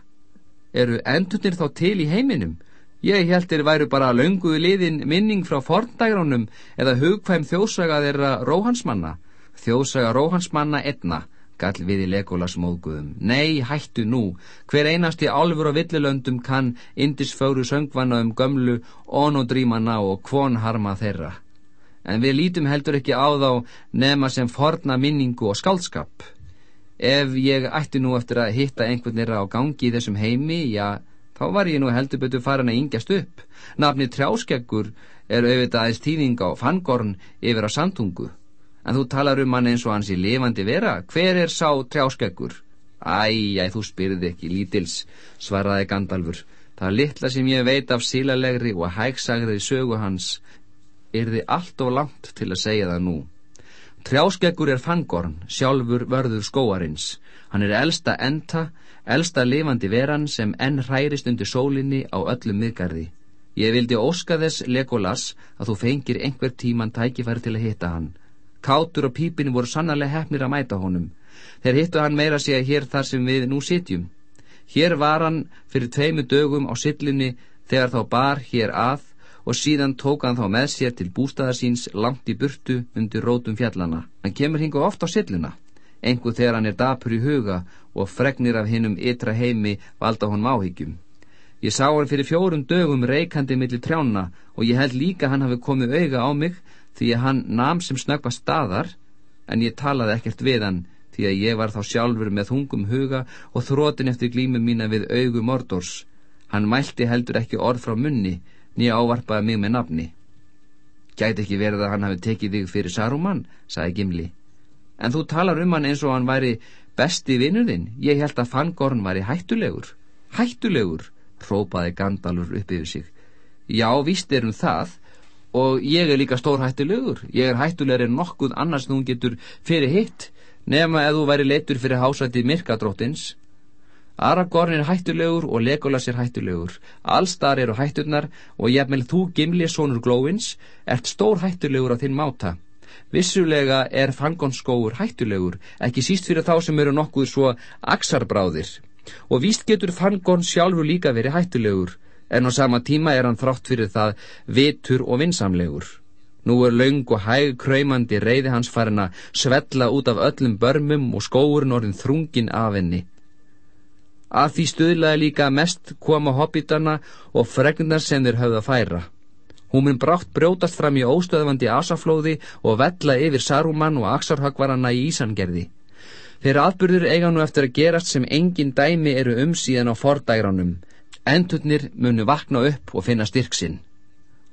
Eru entunir þá til í heiminum? Ég heldur væru bara lönguðu liðin minning frá forndægrunum eða hugkvæm þjósaga þeirra róhansmanna. Þjósaga róhansmanna etna gall við í Legolas móðguðum. Nei, hættu nú, hver einasti álfur á villilöndum kann indisföru söngvana um gömlu, onodrímana og kvonharma þeirra. En við lítum heldur ekki á þá nema sem forna minningu og skaldskap. Ef ég ætti nú eftir að hitta einhvern nýra á gangi í þessum heimi, já, þá var ég nú heldur betur farin að yngjast upp. Nafni trjáskeggur er auðvitað aðeins tíðing á fangorn yfir á sandtungu en þú talar um hann eins og hans í lifandi vera. Hver er sá trjáskeggur? Æj, æj, þú spyrði ekki, lítils, svaraði Gandalfur. Það litla sem ég veit af sílalegri og hægsagriði sögu hans yrði allt og langt til að segja það nú. Trjáskeggur er fangorn, sjálfur vörður skóarins. Hann er elsta enta, elsta lifandi veran sem enn hærist undir sólinni á öllum miðgarði. Ég vildi óska þess, Legolas, að þú fengir einhver tíman tækifæri til að hitta hann. Kátur og pípin voru sannarlega hefnir að mæta honum. Þeir hittu hann meira að segja hér þar sem við nú sitjum. Hér var hann fyrir tveimu dögum á sillinni þegar þá bar hér að og síðan tók hann þá með sér til bústaðarsíns langt í burtu undir rótum fjallana. Hann kemur hingu oft á sillina, engu þegar hann er dapur í huga og fregnir af hinnum ytra heimi valda honum áhyggjum. Ég sá hann fyrir fjórum dögum reikandi millir trjána og ég held líka hann hafi komið auga á mig því að hann nam sem snöggva staðar en ég talaði ekkert við hann því að ég var þá sjálfur með hungum huga og þrótin eftir glímu mína við augu mordors. Hann mælti heldur ekki orð frá munni, nýja ávarpaði mig með nafni. Gæti ekki verið að hann hafi tekið þig fyrir Saruman, sagði Gimli. En þú talar um hann eins og hann væri besti vinnuðinn. Ég held að Fangorn væri hættulegur. Hættulegur, rópaði Gandalur upp yfir sig. Já, víst erum það, og ég er líka stór hættulegur ég er hættulegur en nokkuð annars þú getur fyrir hitt nema ef þú væri leitur fyrir hásætti myrkadróttins Aragorn er hættulegur og Legolas er hættulegur. Allstar eru hætturnar og jafnvel þú gimli sonur glóins ert stór hættulegur á þinn máta. Vissulega er fangonskóur hættulegur, ekki síst fyrir þá sem eru nokkuð svo aksarbráðir. Og víst getur fangon sjálfur líka verið hættulegur, en á sama tíma er hann þrátt fyrir það vitur og vinsamlegur. Nú er laung og hæg kræmandi reyði hans farin að svella út af öllum börmum og skóurinn orðin þrungin af henni. Að því stuðlaði líka mest koma hobbitana og fregnar sem þeir höfðu að færa. Hún mun brátt brjótast fram í óstöðvandi asaflóði og vella yfir Saruman og Aksarhagvarana í Ísangerði. Þeirra atbyrður eiga nú eftir að gerast sem engin dæmi eru um síðan á fordægranum. Endurnir munu vakna upp og finna styrksinn.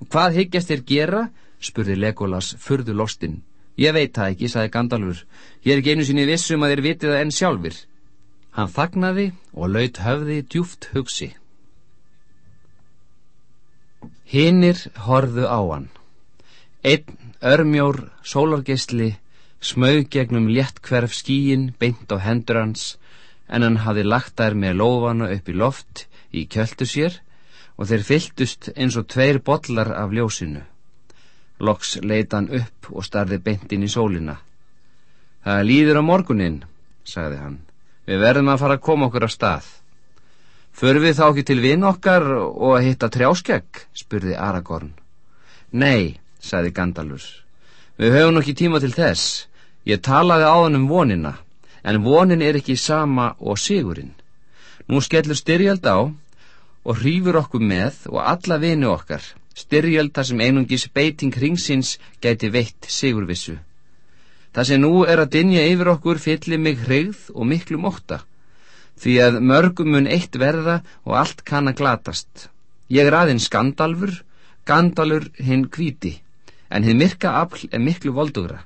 Hvað higgjast þér gera? spurði Legolas furðu lostinn. Ég veit það ekki, saði Gandalfur. Ég er ekki einu sinni vissum að þér vitið það enn sjálfur. Hann þagnaði og laut höfði djúft hugsi. Hinnir horðu á hann. Einn örmjór sólargeistli smög gegnum létt hverf skíin beint á hendur hans en hann hafi lagt þær með lófana upp í loft í kjöldu sér og þeir fylltust eins og tveir bollar af ljósinu. Loks leita hann upp og starði beint inn í sólina. Það líður á morgunin, sagði hann. Við verðum að fara að koma okkur á stað. Föru við þá ekki til vinn okkar og að hitta trjáskegg, spurði Aragorn. Nei, sagði Gandalfur. Við höfum ekki tíma til þess. Ég talaði á hann um vonina, en vonin er ekki sama og sigurinn. Nú skellur styrjald á og hrýfur okkur með og alla vini okkar styrjöld þar sem einungis beiting hringsins gæti veitt sigurvissu. Það sem nú er að dinja yfir okkur fyllir mig hrigð og miklu móta, því að mörgum mun eitt verða og allt kann að glatast. Ég er aðeins skandalfur, gandalur hinn kvíti, en hinn myrka afl er miklu voldugra.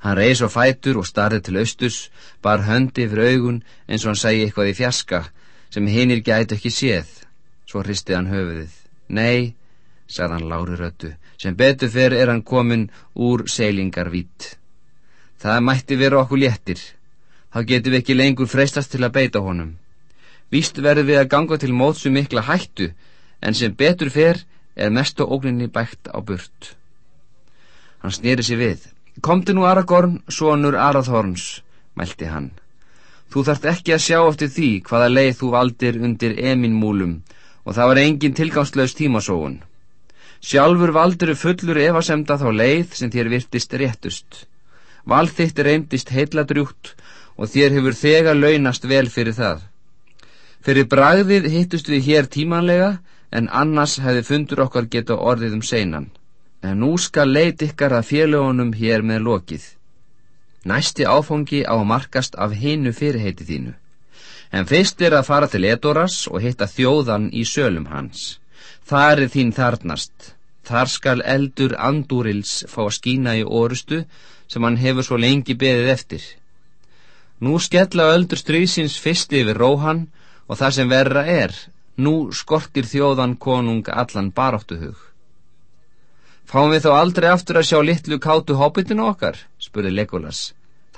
Hann reys á fætur og starði til austus, bar höndi yfir augun eins og hann segi eitthvað í fjaska sem hinnir gæti ekki séð. Svo hristi hann höfuðið. Nei, sagði hann lári röttu, sem betur fer er hann komin úr seilingarvít. Það mætti vera okkur léttir. Þá getum við ekki lengur freistast til að beita honum. Víst verður við að ganga til mótsu mikla hættu, en sem betur fer er mest á ógninni bækt á burt. Hann snýri sér við. Komdu nú Aragorn, sonur Arathorns, mælti hann. Þú þart ekki að sjá eftir því hvaða leið þú valdir undir eminmúlum og það var engin tilgangslaus tímasóun. Sjálfur valduru fullur evasemda þá leið sem þér virtist réttust. Valþitt reyndist heilladrjúkt og þér hefur þegar launast vel fyrir það. Fyrir bragðið hittust við hér tímanlega en annars hefði fundur okkar geta orðið um seinan. En nú skal leit ykkar að félögunum hér með lokið. Næsti áfangi á að markast af hinu fyrirheiti þínu. En fyrst er að fara til Edoras og hitta þjóðan í sölum hans. Þar er þín þarnast. Þar skal eldur Andúrils fá að skína í orustu sem hann hefur svo lengi beðið eftir. Nú skella öldur strísins fyrst yfir Róhan og það sem verra er, nú skortir þjóðan konung allan baráttuhug. Fáum við þó aldrei aftur að sjá litlu kátu hobbitinu okkar, spurði Legolas.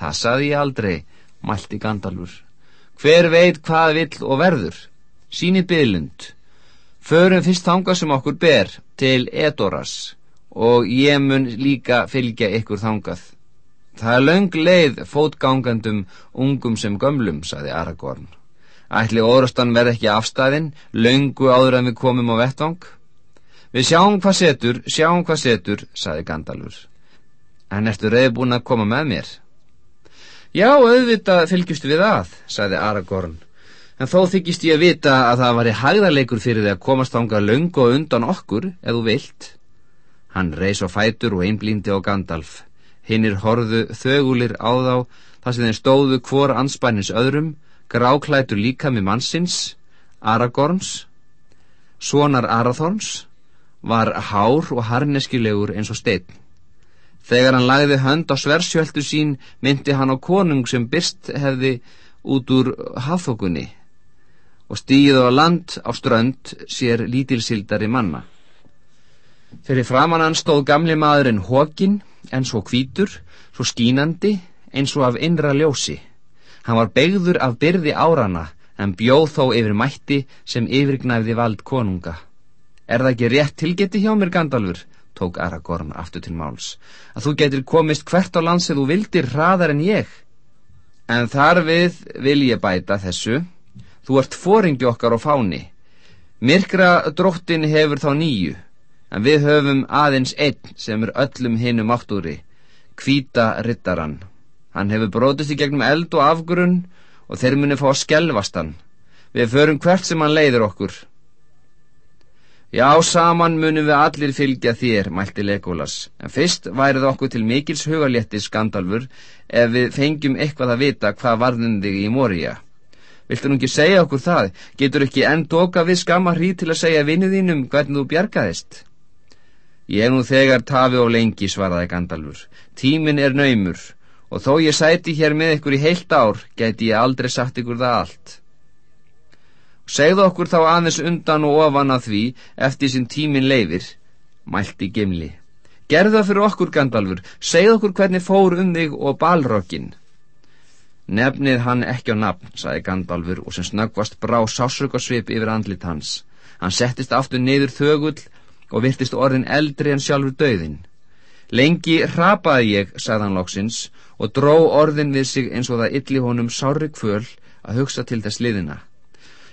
Það saði ég aldrei, mælti Gandalfur. Hver veit hvað vill og verður? Sýnið byðlund. Förum fyrst þanga sem okkur ber til Edoras og ég mun líka fylgja ykkur þangað. Það er löng leið fótgangandum ungum sem gömlum, saði Aragorn. Ætli orðstan verð ekki afstæðin, löngu áður en við komum á vettvang? Við sjáum hvað setur, sjáum hvað setur, saði Gandalfur. En ertu reyðbúin að koma með mér? Já, auðvitað fylgjustu við að, sagði Aragorn, en þó þykist ég að vita að það var í hægðarleikur fyrir því að komast ánga löngu og undan okkur, ef þú vilt. Hann reys á fætur og einblíndi á Gandalf. Hinnir horðu þögulir á þá, þar sem þeir stóðu hvor anspænins öðrum, gráklætur líka með mannsins, Aragorns, sonar Arathorns, var hár og harneskilegur eins og steinn. Þegar hann lagði hönd á sversjöldu sín myndi hann á konung sem byrst hefði út úr hafþókunni og stíð á land á strönd sér lítilsildari manna. Fyrir framann hann stóð gamli maðurinn hókin en svo kvítur, svo skínandi eins og af innra ljósi. Hann var begður af byrði árana en bjóð þó yfir mætti sem yfirgnæfði vald konunga. Er það ekki rétt tilgeti hjá mér, Gandalfur? tók Aragorn aftur til máls, að þú getur komist hvert á land sem þú vildir hraðar en ég. En þar við vil ég bæta þessu, þú ert fóringi okkar og fáni. Myrkra dróttin hefur þá nýju, en við höfum aðeins einn sem er öllum hinum áttúri, kvíta rittaran. Hann hefur brótist í gegnum eld og afgrunn og þeir muni fá að skelvast hann. Við förum hvert sem hann leiður okkur. Já, saman munum við allir fylgja þér, mælti Legolas, en fyrst værið okkur til mikils hugalétti skandalfur ef við fengjum eitthvað að vita hvað varðum þig í Moria. Viltu nú ekki segja okkur það? Getur ekki enn doka við skamma hrí til að segja vinnuðínum hvernig þú bjargaðist? Ég er nú þegar tafi og lengi, svaraði Gandalfur. Tímin er naumur og þó ég sæti hér með ykkur í heilt ár gæti ég aldrei sagt ykkur það allt. Segðu okkur þá aðeins undan og ofan að því eftir sem tímin leifir, mælti Gimli. Gerðu það fyrir okkur, Gandalfur, segðu okkur hvernig fór um þig og balrokkin. Nefnið hann ekki á nafn, saði Gandalfur og sem snöggvast brá sásrökkarsvip yfir andlit hans. Hann settist aftur niður þögull og virtist orðin eldri en sjálfur döðin. Lengi hrapaði ég, sagðan loksins, og dró orðin við sig eins og það illi honum sári kvöl að hugsa til þess liðina.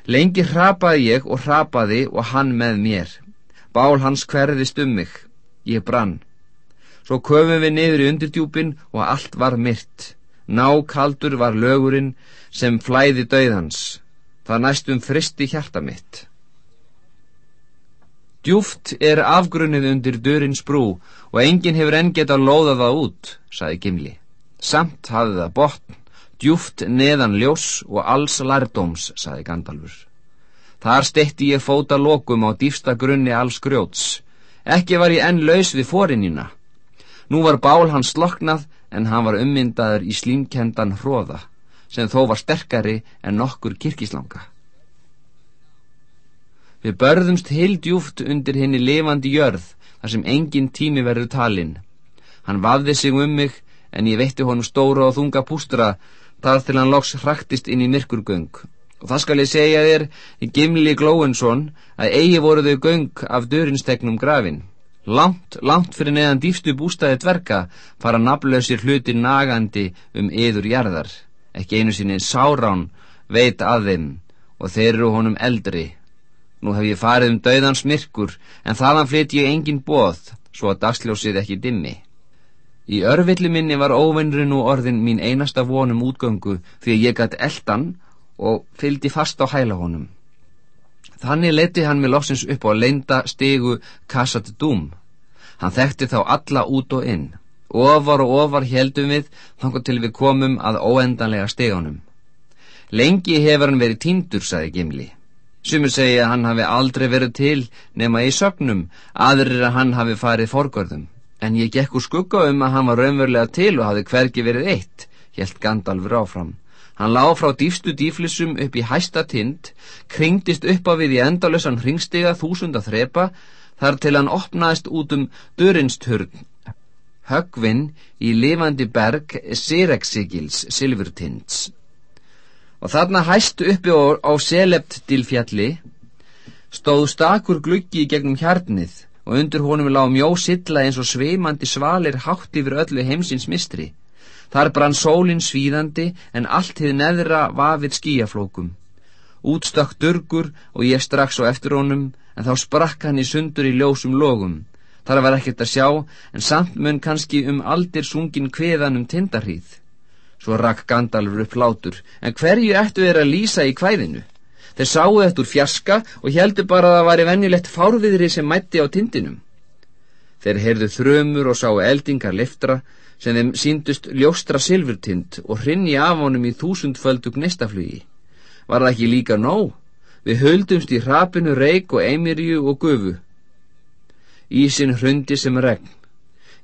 Lengi hrapaði ég og hrapaði og hann með mér. Bál hans hverðist um mig. Ég brann. Svo köfum við niður í undirdjúpin og allt var myrt. Nákaldur var lögurinn sem flæði döðhans. Það næstum fristi hjarta mitt. Djúft er afgrunnið undir dörins brú og enginn hefur enn getað lóðað það út, saði Gimli. Samt hafði það botn, djúft neðan ljós og alls lærdóms, saði Gandalfur. Þar stetti ég fóta lokum á dýfsta grunni alls grjóts. Ekki var ég enn laus við fórinnina. Nú var bál hans sloknað en hann var ummyndaður í slímkendan hróða, sem þó var sterkari en nokkur kirkislanga. Við börðumst hildjúft undir henni levandi jörð, þar sem engin tími verður talinn. Hann vafði sig um mig en ég veitti honum stóra og þunga pústra þar til hann loks hraktist inn í myrkurgöng. Og það skal ég segja þér í Gimli Glóensson að eigi voru þau göng af dörinstegnum grafin. Langt, langt fyrir neðan dýfstu bústæði dverka fara naflösir hlutir nagandi um yður jarðar. Ekki einu sinni sárán veit að þeim og þeir eru honum eldri. Nú hef ég farið um döðans myrkur en þaðan flytt ég engin bóð svo að dagsljósið ekki dimmi. Í örvillu minni var óveinrinn og orðin mín einasta vonum útgöngu því að ég gæti eldan og fyldi fast á hæla honum. Þannig leti hann mig loksins upp á leinda stegu Kassat Dúm. Hann þekkti þá alla út og inn. Ofar og ofar heldum við þannig til við komum að óendanlega stegunum. Lengi hefur hann verið týndur, saði Gimli. Sumur segja að hann hafi aldrei verið til nema í sögnum, aðrir að hann hafi farið forgörðum. En ég gekk úr skugga um að hann var raunverulega til og hafði hvergi verið eitt, helt Gandalfur áfram. Hann lág frá dýfstu dýflissum upp í hæsta tind, kringdist upp á við í endalösan hringstiga þúsunda þrepa, þar til hann opnaðist út um dörinsturn, högvinn í lifandi berg Sireksigils silfurtinds. Og þarna hæstu uppi á, á selept dilfjalli, stóð stakur gluggi gegnum hjarnið, og undir honum lág mjó silla eins og sveimandi svalir hátt yfir öllu heimsins mistri. Þar brann sólinn svíðandi en allt hefði neðra vafið skíaflókum. Útstökk durgur og ég strax á eftir honum en þá sprakk hann í sundur í ljósum logum. Þar var ekkert að sjá en samt mun kannski um aldir sungin kveðan um tindarhríð. Svo rakk Gandalfur upp látur en hverju ættu þeir að lýsa í kvæðinu? Þeir sáu þetta úr fjaska og heldur bara að það væri vennilegt fárviðri sem mætti á tindinum. Þeir heyrðu þrömur og sáu eldingar liftra sem þeim síndust ljóstra silfurtind og hrinni af honum í þúsundföldu gnistaflugi. Var það ekki líka nóg? Við höldumst í hrapinu reik og eimirju og gufu. Ísin hrundi sem regn.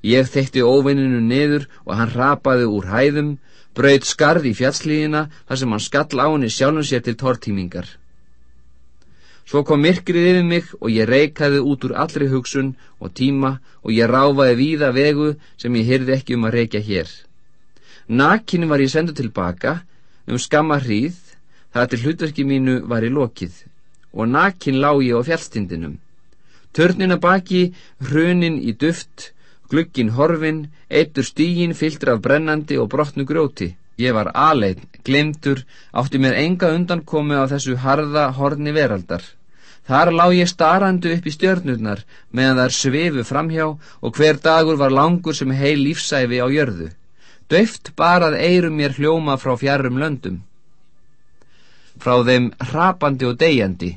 Ég þeitti óvinninu niður og hann hrapaði úr hæðum, brauð skarð í fjallslíðina þar sem hann skall á henni sjálfum sér til tortímingar. Svo kom myrkrið yfir mig og ég reikaði út úr allri hugsun og tíma og ég ráfaði víða vegu sem ég hyrði ekki um að reika hér. Nakin var ég sendu tilbaka um skamma hríð þar til hlutverki mínu var í lokið og nakin lág ég á fjallstindinum. Törnina baki, hrunin í duft, gluggin horfin, eittur stígin fylgdur af brennandi og brotnu grjóti. Ég var aleinn, glemtur, átti mér enga undankomi á þessu harða horni veraldar. Þar lág ég starandu upp í stjörnurnar meðan þar svefu framhjá og hver dagur var langur sem heil lífsæfi á jörðu. Döft barað eirum mér hljóma frá fjarrum löndum. Frá þeim hrapandi og deyjandi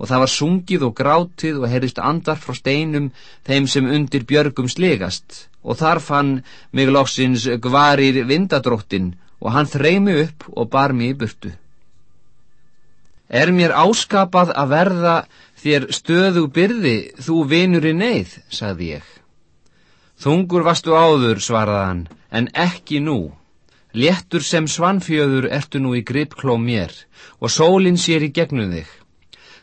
og það var sungið og grátið og heyrist andar frá steinum þeim sem undir björgum slegast og þar fann mig loksins gvarir vindadróttin og hann þreymi upp og bar mig í burtu. Er mér áskapað að verða þér stöðu byrði þú vinur í neyð, sagði ég. Þungur vastu áður, svaraði hann, en ekki nú. Léttur sem svanfjöður ertu nú í gripkló mér og sólinn sér í gegnum þig.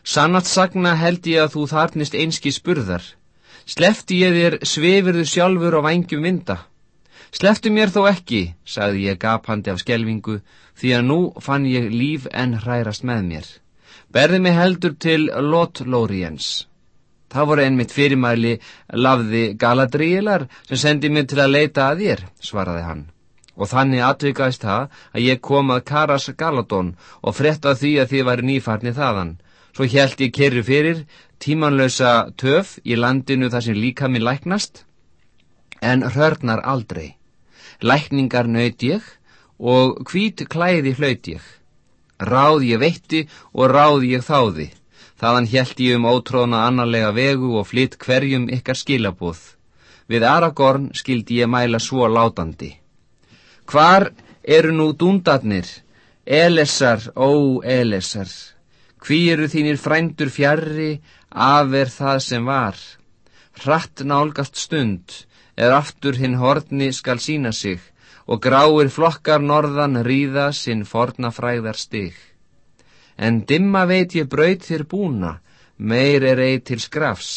Sannat sagna held ég að þú þarnist einski spurðar. Slefti ég þér svefirðu sjálfur á vangjum vinda. Sleftu mér þó ekki, sagði ég gapandi af skelvingu, því að nú fann ég líf en hrærast með mér. Berði mig heldur til Lot Lóriens. Það voru einmitt fyrirmæli lafði Galadrílar sem sendi mig til að leita að þér, svaraði hann. Og þannig atvikaðist það að ég kom að Karas Galadón og frett að því að þið væri nýfarni þaðan Svo hjælt ég kerri fyrir tímanlösa töf í landinu þar sem líka minn læknast, en hörnar aldrei. Lækningar nöyt ég og hvít klæði hlaut ég. Ráð ég veitti og ráð ég þáði. Þaðan hjælt ég um ótróðna annarlega vegu og flytt hverjum ykkar skilabóð. Við Aragorn skildi ég mæla svo látandi. Hvar eru nú dúndarnir? Elesar, ó Elesar. Hví eru þínir frændur fjarrri, af er það sem var. Hratt nálgast stund, er aftur hinn horni skal sína sig, og gráir flokkar norðan ríða sinn forna fræðar stig. En dimma veit ég braut þér búna, meir er ei til skrafs.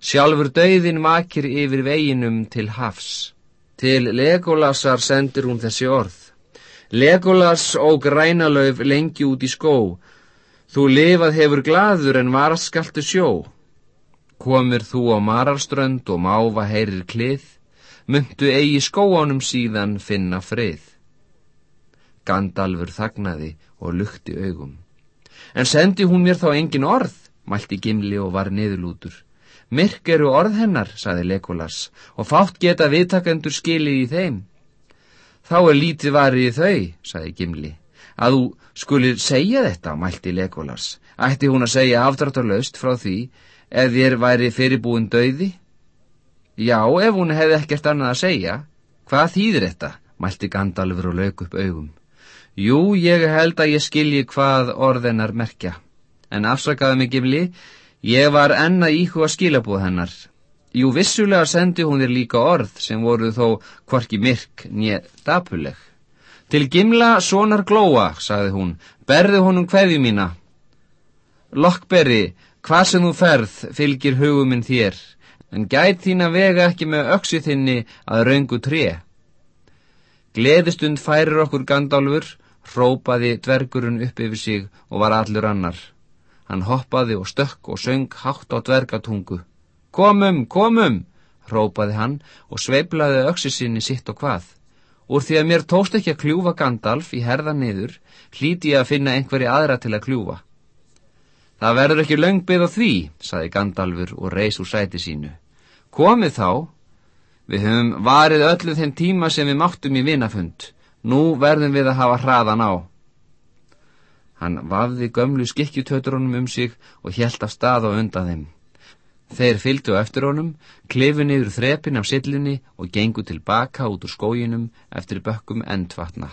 Sjálfur dauðin makir yfir veginum til hafs. Til Legolasar sendir hún þessi orð. Legolas og grænalauf lengi út í skó, Þú lifað hefur gladur en varast skaltu sjó. Komir þú á mararströnd og máfa heyrir klið, myndu eigi skóánum síðan finna frið. Gandalfur þagnaði og lukti augum. En sendi hún mér þá engin orð, mælti Gimli og var niðurlútur. Myrk eru orð hennar, saði Legolas, og fátt geta viðtakendur skilið í þeim. Þá er lítið varið í þau, saði Gimli að þú skulir segja þetta, mælti Legolas. Ætti hún að segja afdráttarlaust frá því ef þér væri fyrirbúin döiði? Já, ef hún hefði ekkert annað að segja. Hvað þýðir þetta? mælti Gandalfur og lög upp augum. Jú, ég held að ég skilji hvað orðennar merkja. En afsakaði mig gefli, ég var enna íhuga skilabúð hennar. Jú, vissulega sendi hún þér líka orð sem voru þó hvorki myrk nýja dapuleg. Til gimla sonar glóa, sagði hún, berði honum hverju mína. Lokkberri, hvað sem þú ferð, fylgir huguminn þér, en gæt þín að vega ekki með öksi þinni að raungu tré. Gleðistund færir okkur Gandálfur, hrópaði dvergurinn upp yfir sig og var allur annar. Hann hoppaði og stökk og söng hátt á dvergatungu. Komum, komum, hrópaði hann og sveiplaði öksi sinni sitt og hvað. Úr því að mér tóst ekki að kljúfa Gandalf í herða niður, hlíti ég að finna einhverji aðra til að kljúfa. Það verður ekki löngbið á því, saði Gandalfur og reys úr sæti sínu. Komið þá, við höfum varið öllu þeim tíma sem við máttum í vinafund, nú verðum við að hafa hraðan á. Hann vafði gömlu skikkjutöturunum um sig og hjælt af stað og undan þeim. Þeir fylgdu eftir honum, klifu niður þrepin af sillunni og gengu tilbaka út úr skóginum eftir bökkum endvatna.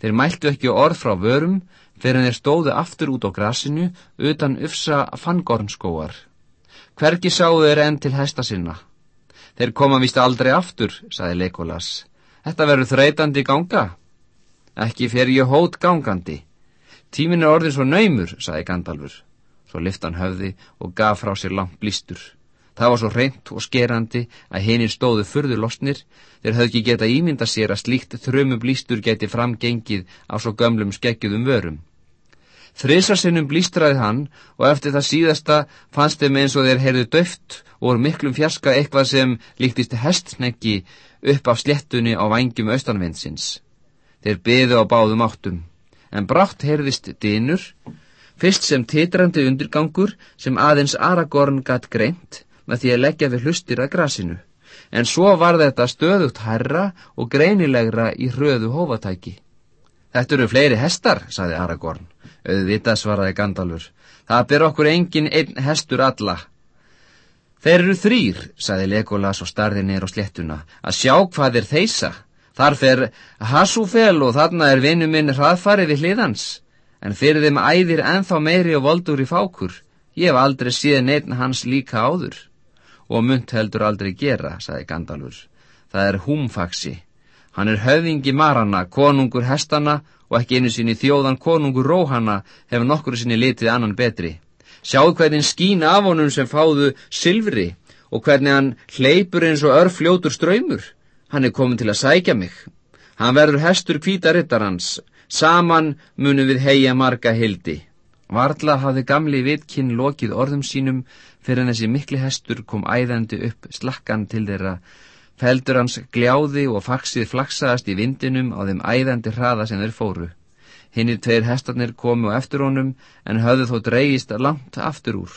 Þeir mæltu ekki orð frá vörum fyrir þeir stóðu aftur út á grasinu utan ufsa fangornskóar. Hvergi sáu þeir enn til hesta sinna. Þeir koma vist aldrei aftur, saði Leikolas. Þetta verður þreytandi ganga. Ekki fer ég hót gangandi. Tímin er orðin svo naumur, saði Gandalfur. Svo lifti hann höfði og gaf frá sér langt blístur. Það var svo reynt og skerandi að hennin stóðu fyrðu losnir, þeir höfði ekki geta ímynda sér að slíkt þrömu blístur geti framgengið á svo gömlum skeggjuðum vörum. Þriðsarsinnum blístraði hann og eftir það síðasta fannst þeim eins og þeir heyrðu döft og voru miklum fjarska eitthvað sem líktist hestsneggi upp af slettunni á vangjum austanvindsins. Þeir byðu á báðum áttum, en brátt heyrðist dinur, fyrst sem titrandi undirgangur sem aðeins Aragorn gatt greint með því að leggja við hlustir að grasinu, en svo var þetta stöðugt herra og greinilegra í hröðu hófatæki. Þetta eru fleiri hestar, saði Aragorn. Auðvitað svaraði Gandalfur. Það ber okkur engin einn hestur alla. Þeir eru þrýr, saði Legolas og starði neyr á slettuna, að sjá hvað er þeisa. Þar fer Hasúfel og þarna er vinnu minn hraðfarið við hliðans. En fyrir þeim æðir enþá meiri og voldur í fákur. Ég hef aldrei síðan neitt hans líka áður. Og munt heldur aldrei gera, saði Gandalfur. Það er húmfaksi. Hann er höfðingi marana, konungur hestana og ekki einu sinni þjóðan konungur róhana hefur nokkru sinni litið annan betri. Sjáu hvernig skín af honum sem fáðu sylfri og hvernig hann hleypur eins og örfljótur ströymur. Hann er komin til að sækja mig. Hann verður hestur kvítarittar hans. Saman munum við heia marga hildi. Varla hafði gamli vitkinn lokið orðum sínum fyrir en þessi mikli hestur kom æðandi upp slakkan til þeirra Feldur hans gljáði og faksið flaksaðast í vindinum á þeim æðandi hraða sem þeir fóru. Hinnir tveir hestarnir komu eftir honum en höfðu þó dreyist langt aftur úr.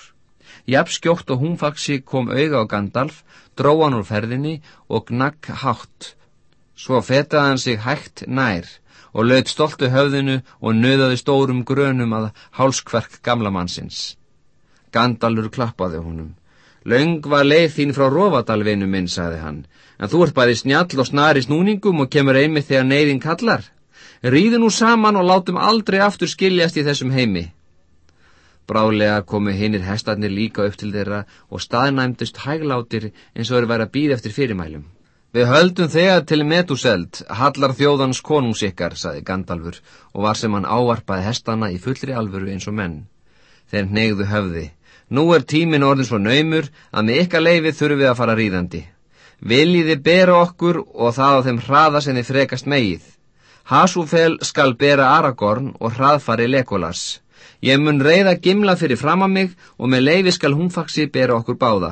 Japskjótt og húnfaksi kom auga á Gandalf, dróan úr ferðinni og gnagg hátt. Svo fetaði hann sig hægt nær og lögð stoltu höfðinu og nöðaði stórum grönum að hálskverk gamlamannsins. Gandalfur klappaði honum. Laung var leið þín frá Rófadalvinu minn, saði hann, en þú ert bæði snjall og snari snúningum og kemur einmið þegar neyðin kallar. Ríðu nú saman og látum aldrei aftur skiljast í þessum heimi. Brálega komu hinnir hestarnir líka upp til þeirra og staðnæmdust hæglátir eins og eru verið að býða eftir fyrirmælum. Við höldum þegar til metuseld, hallar þjóðans konungsikkar, saði Gandalfur og var sem hann ávarpaði hestana í fullri alvöru eins og menn. Þeir negðu höfði. Nú er tímin orðin svo naumur að með ykkar leifi þurfum við að fara ríðandi. Viljiði bera okkur og það á þeim hraða sem þið frekast megið. Hasúfel skal bera Aragorn og hraðfari Legolas. Ég mun reyða gimla fyrir fram að mig og með leifi skal húnfaksi bera okkur báða.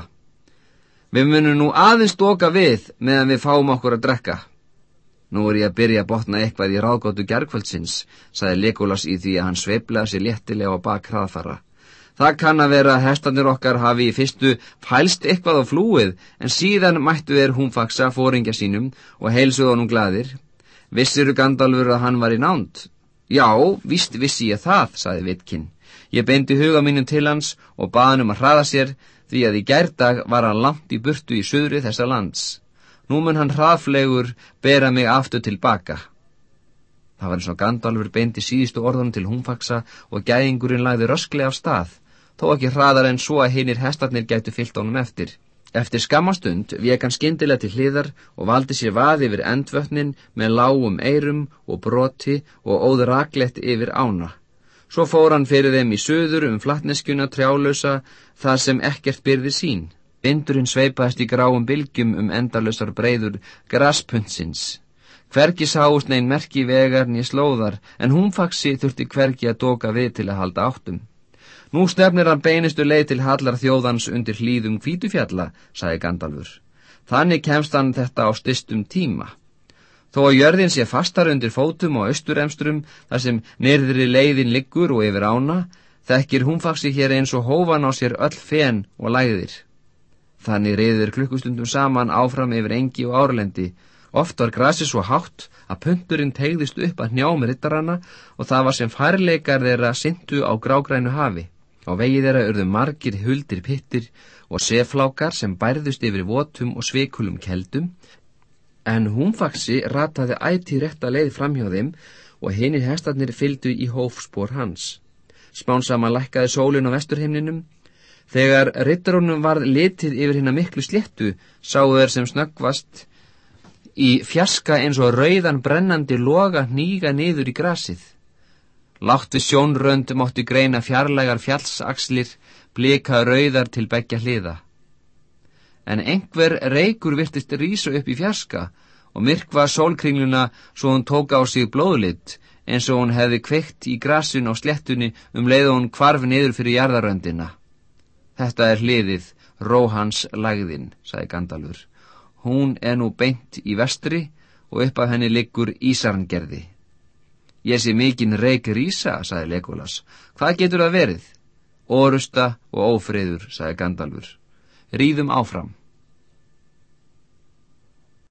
Við munum nú aðeins doka við meðan við fáum okkur að drekka. Nú er ég að byrja að botna eitthvað í ráðgóttu gergkvöldsins, saði Legolas í því að hann sveiblaði sér léttilega á bak hraðfara. Það kann að vera að hestanir okkar hafi í fyrstu fælst eitthvað á flúið en síðan mættu þeir húnfaksa fóringja sínum og heilsuð honum gladir. Vissiru Gandalfur að hann var í nánt? Já, vist vissi ég það, saði Vitkinn. Ég beindi huga mínum til hans og baði um að hraða sér því að í gærdag var hann langt í burtu í söðri þessa lands. Nú mun hann hraðflegur bera mig aftur tilbaka. Það var eins og Gandalfur beindi síðustu orðunum til húnfaksa og gæðingurinn lagði rösklega af stað þó ekki hraðar en svo að hinnir hestarnir gætu fyllt honum eftir. Eftir skamastund vek hann skindilega til hliðar og valdi sér vaði yfir endvötnin með lágum eirum og broti og óður raklett yfir ána. Svo fór hann fyrir þeim í söður um flatneskjuna trjálösa þar sem ekkert byrði sín. Vindurinn sveipaðist í gráum bylgjum um endalösar breyður graspunnsins. Hvergi sáust neinn merki vegar nýja slóðar en húnfaksi þurfti hvergi að doka við til að halda áttum. Nú stefnir hann beinustu leið til hallar þjóðans undir hlýðum kvítufjalla, sagði Gandalfur. Þannig kemst hann þetta á stistum tíma. Þó að jörðin sé fastar undir fótum og austuremstrum þar sem nyrðri leiðin liggur og yfir ána, þekkir húnfaksi hér eins og hófan á sér öll fen og læðir. Þannig reyðir klukkustundum saman áfram yfir engi og árlendi. Oft var grasi svo hátt að punturinn tegðist upp að hnjámi rittarana og það var sem færleikar þeirra syndu á grágrænu hafi. Á vegi þeirra urðu margir huldir pittir og seflákar sem bærðust yfir votum og sveikulum keldum, en húnfaksi rataði ætti rétt að leið framhjá þeim og hinir hestarnir fyldu í hófspor hans. Spánsama lækkaði sólin á vesturheimninum. Þegar rittarunum var litið yfir hinn að miklu sléttu, sáu þeir sem snöggvast í fjaska eins og rauðan brennandi loga hníga niður í grasið. Látt við sjónrönd mótti greina fjarlægar fjallsakslir, blika rauðar til begja hliða. En einhver reykur virtist rýsa upp í fjarska og myrkva sólkringluna svo hún tók á sig blóðlitt eins og hún hefði kveikt í grasun á slettunni um leið og hún kvarf niður fyrir jarðaröndina. Þetta er hliðið, Róhans lagðinn, sagði Gandalfur. Hún er nú beint í vestri og upp af henni liggur Ísarngerði. Ég sé mikinn reik rísa, sagði Legolas. Hvað getur það verið? Orusta og ófriður, sagði Gandalfur. Rýðum áfram.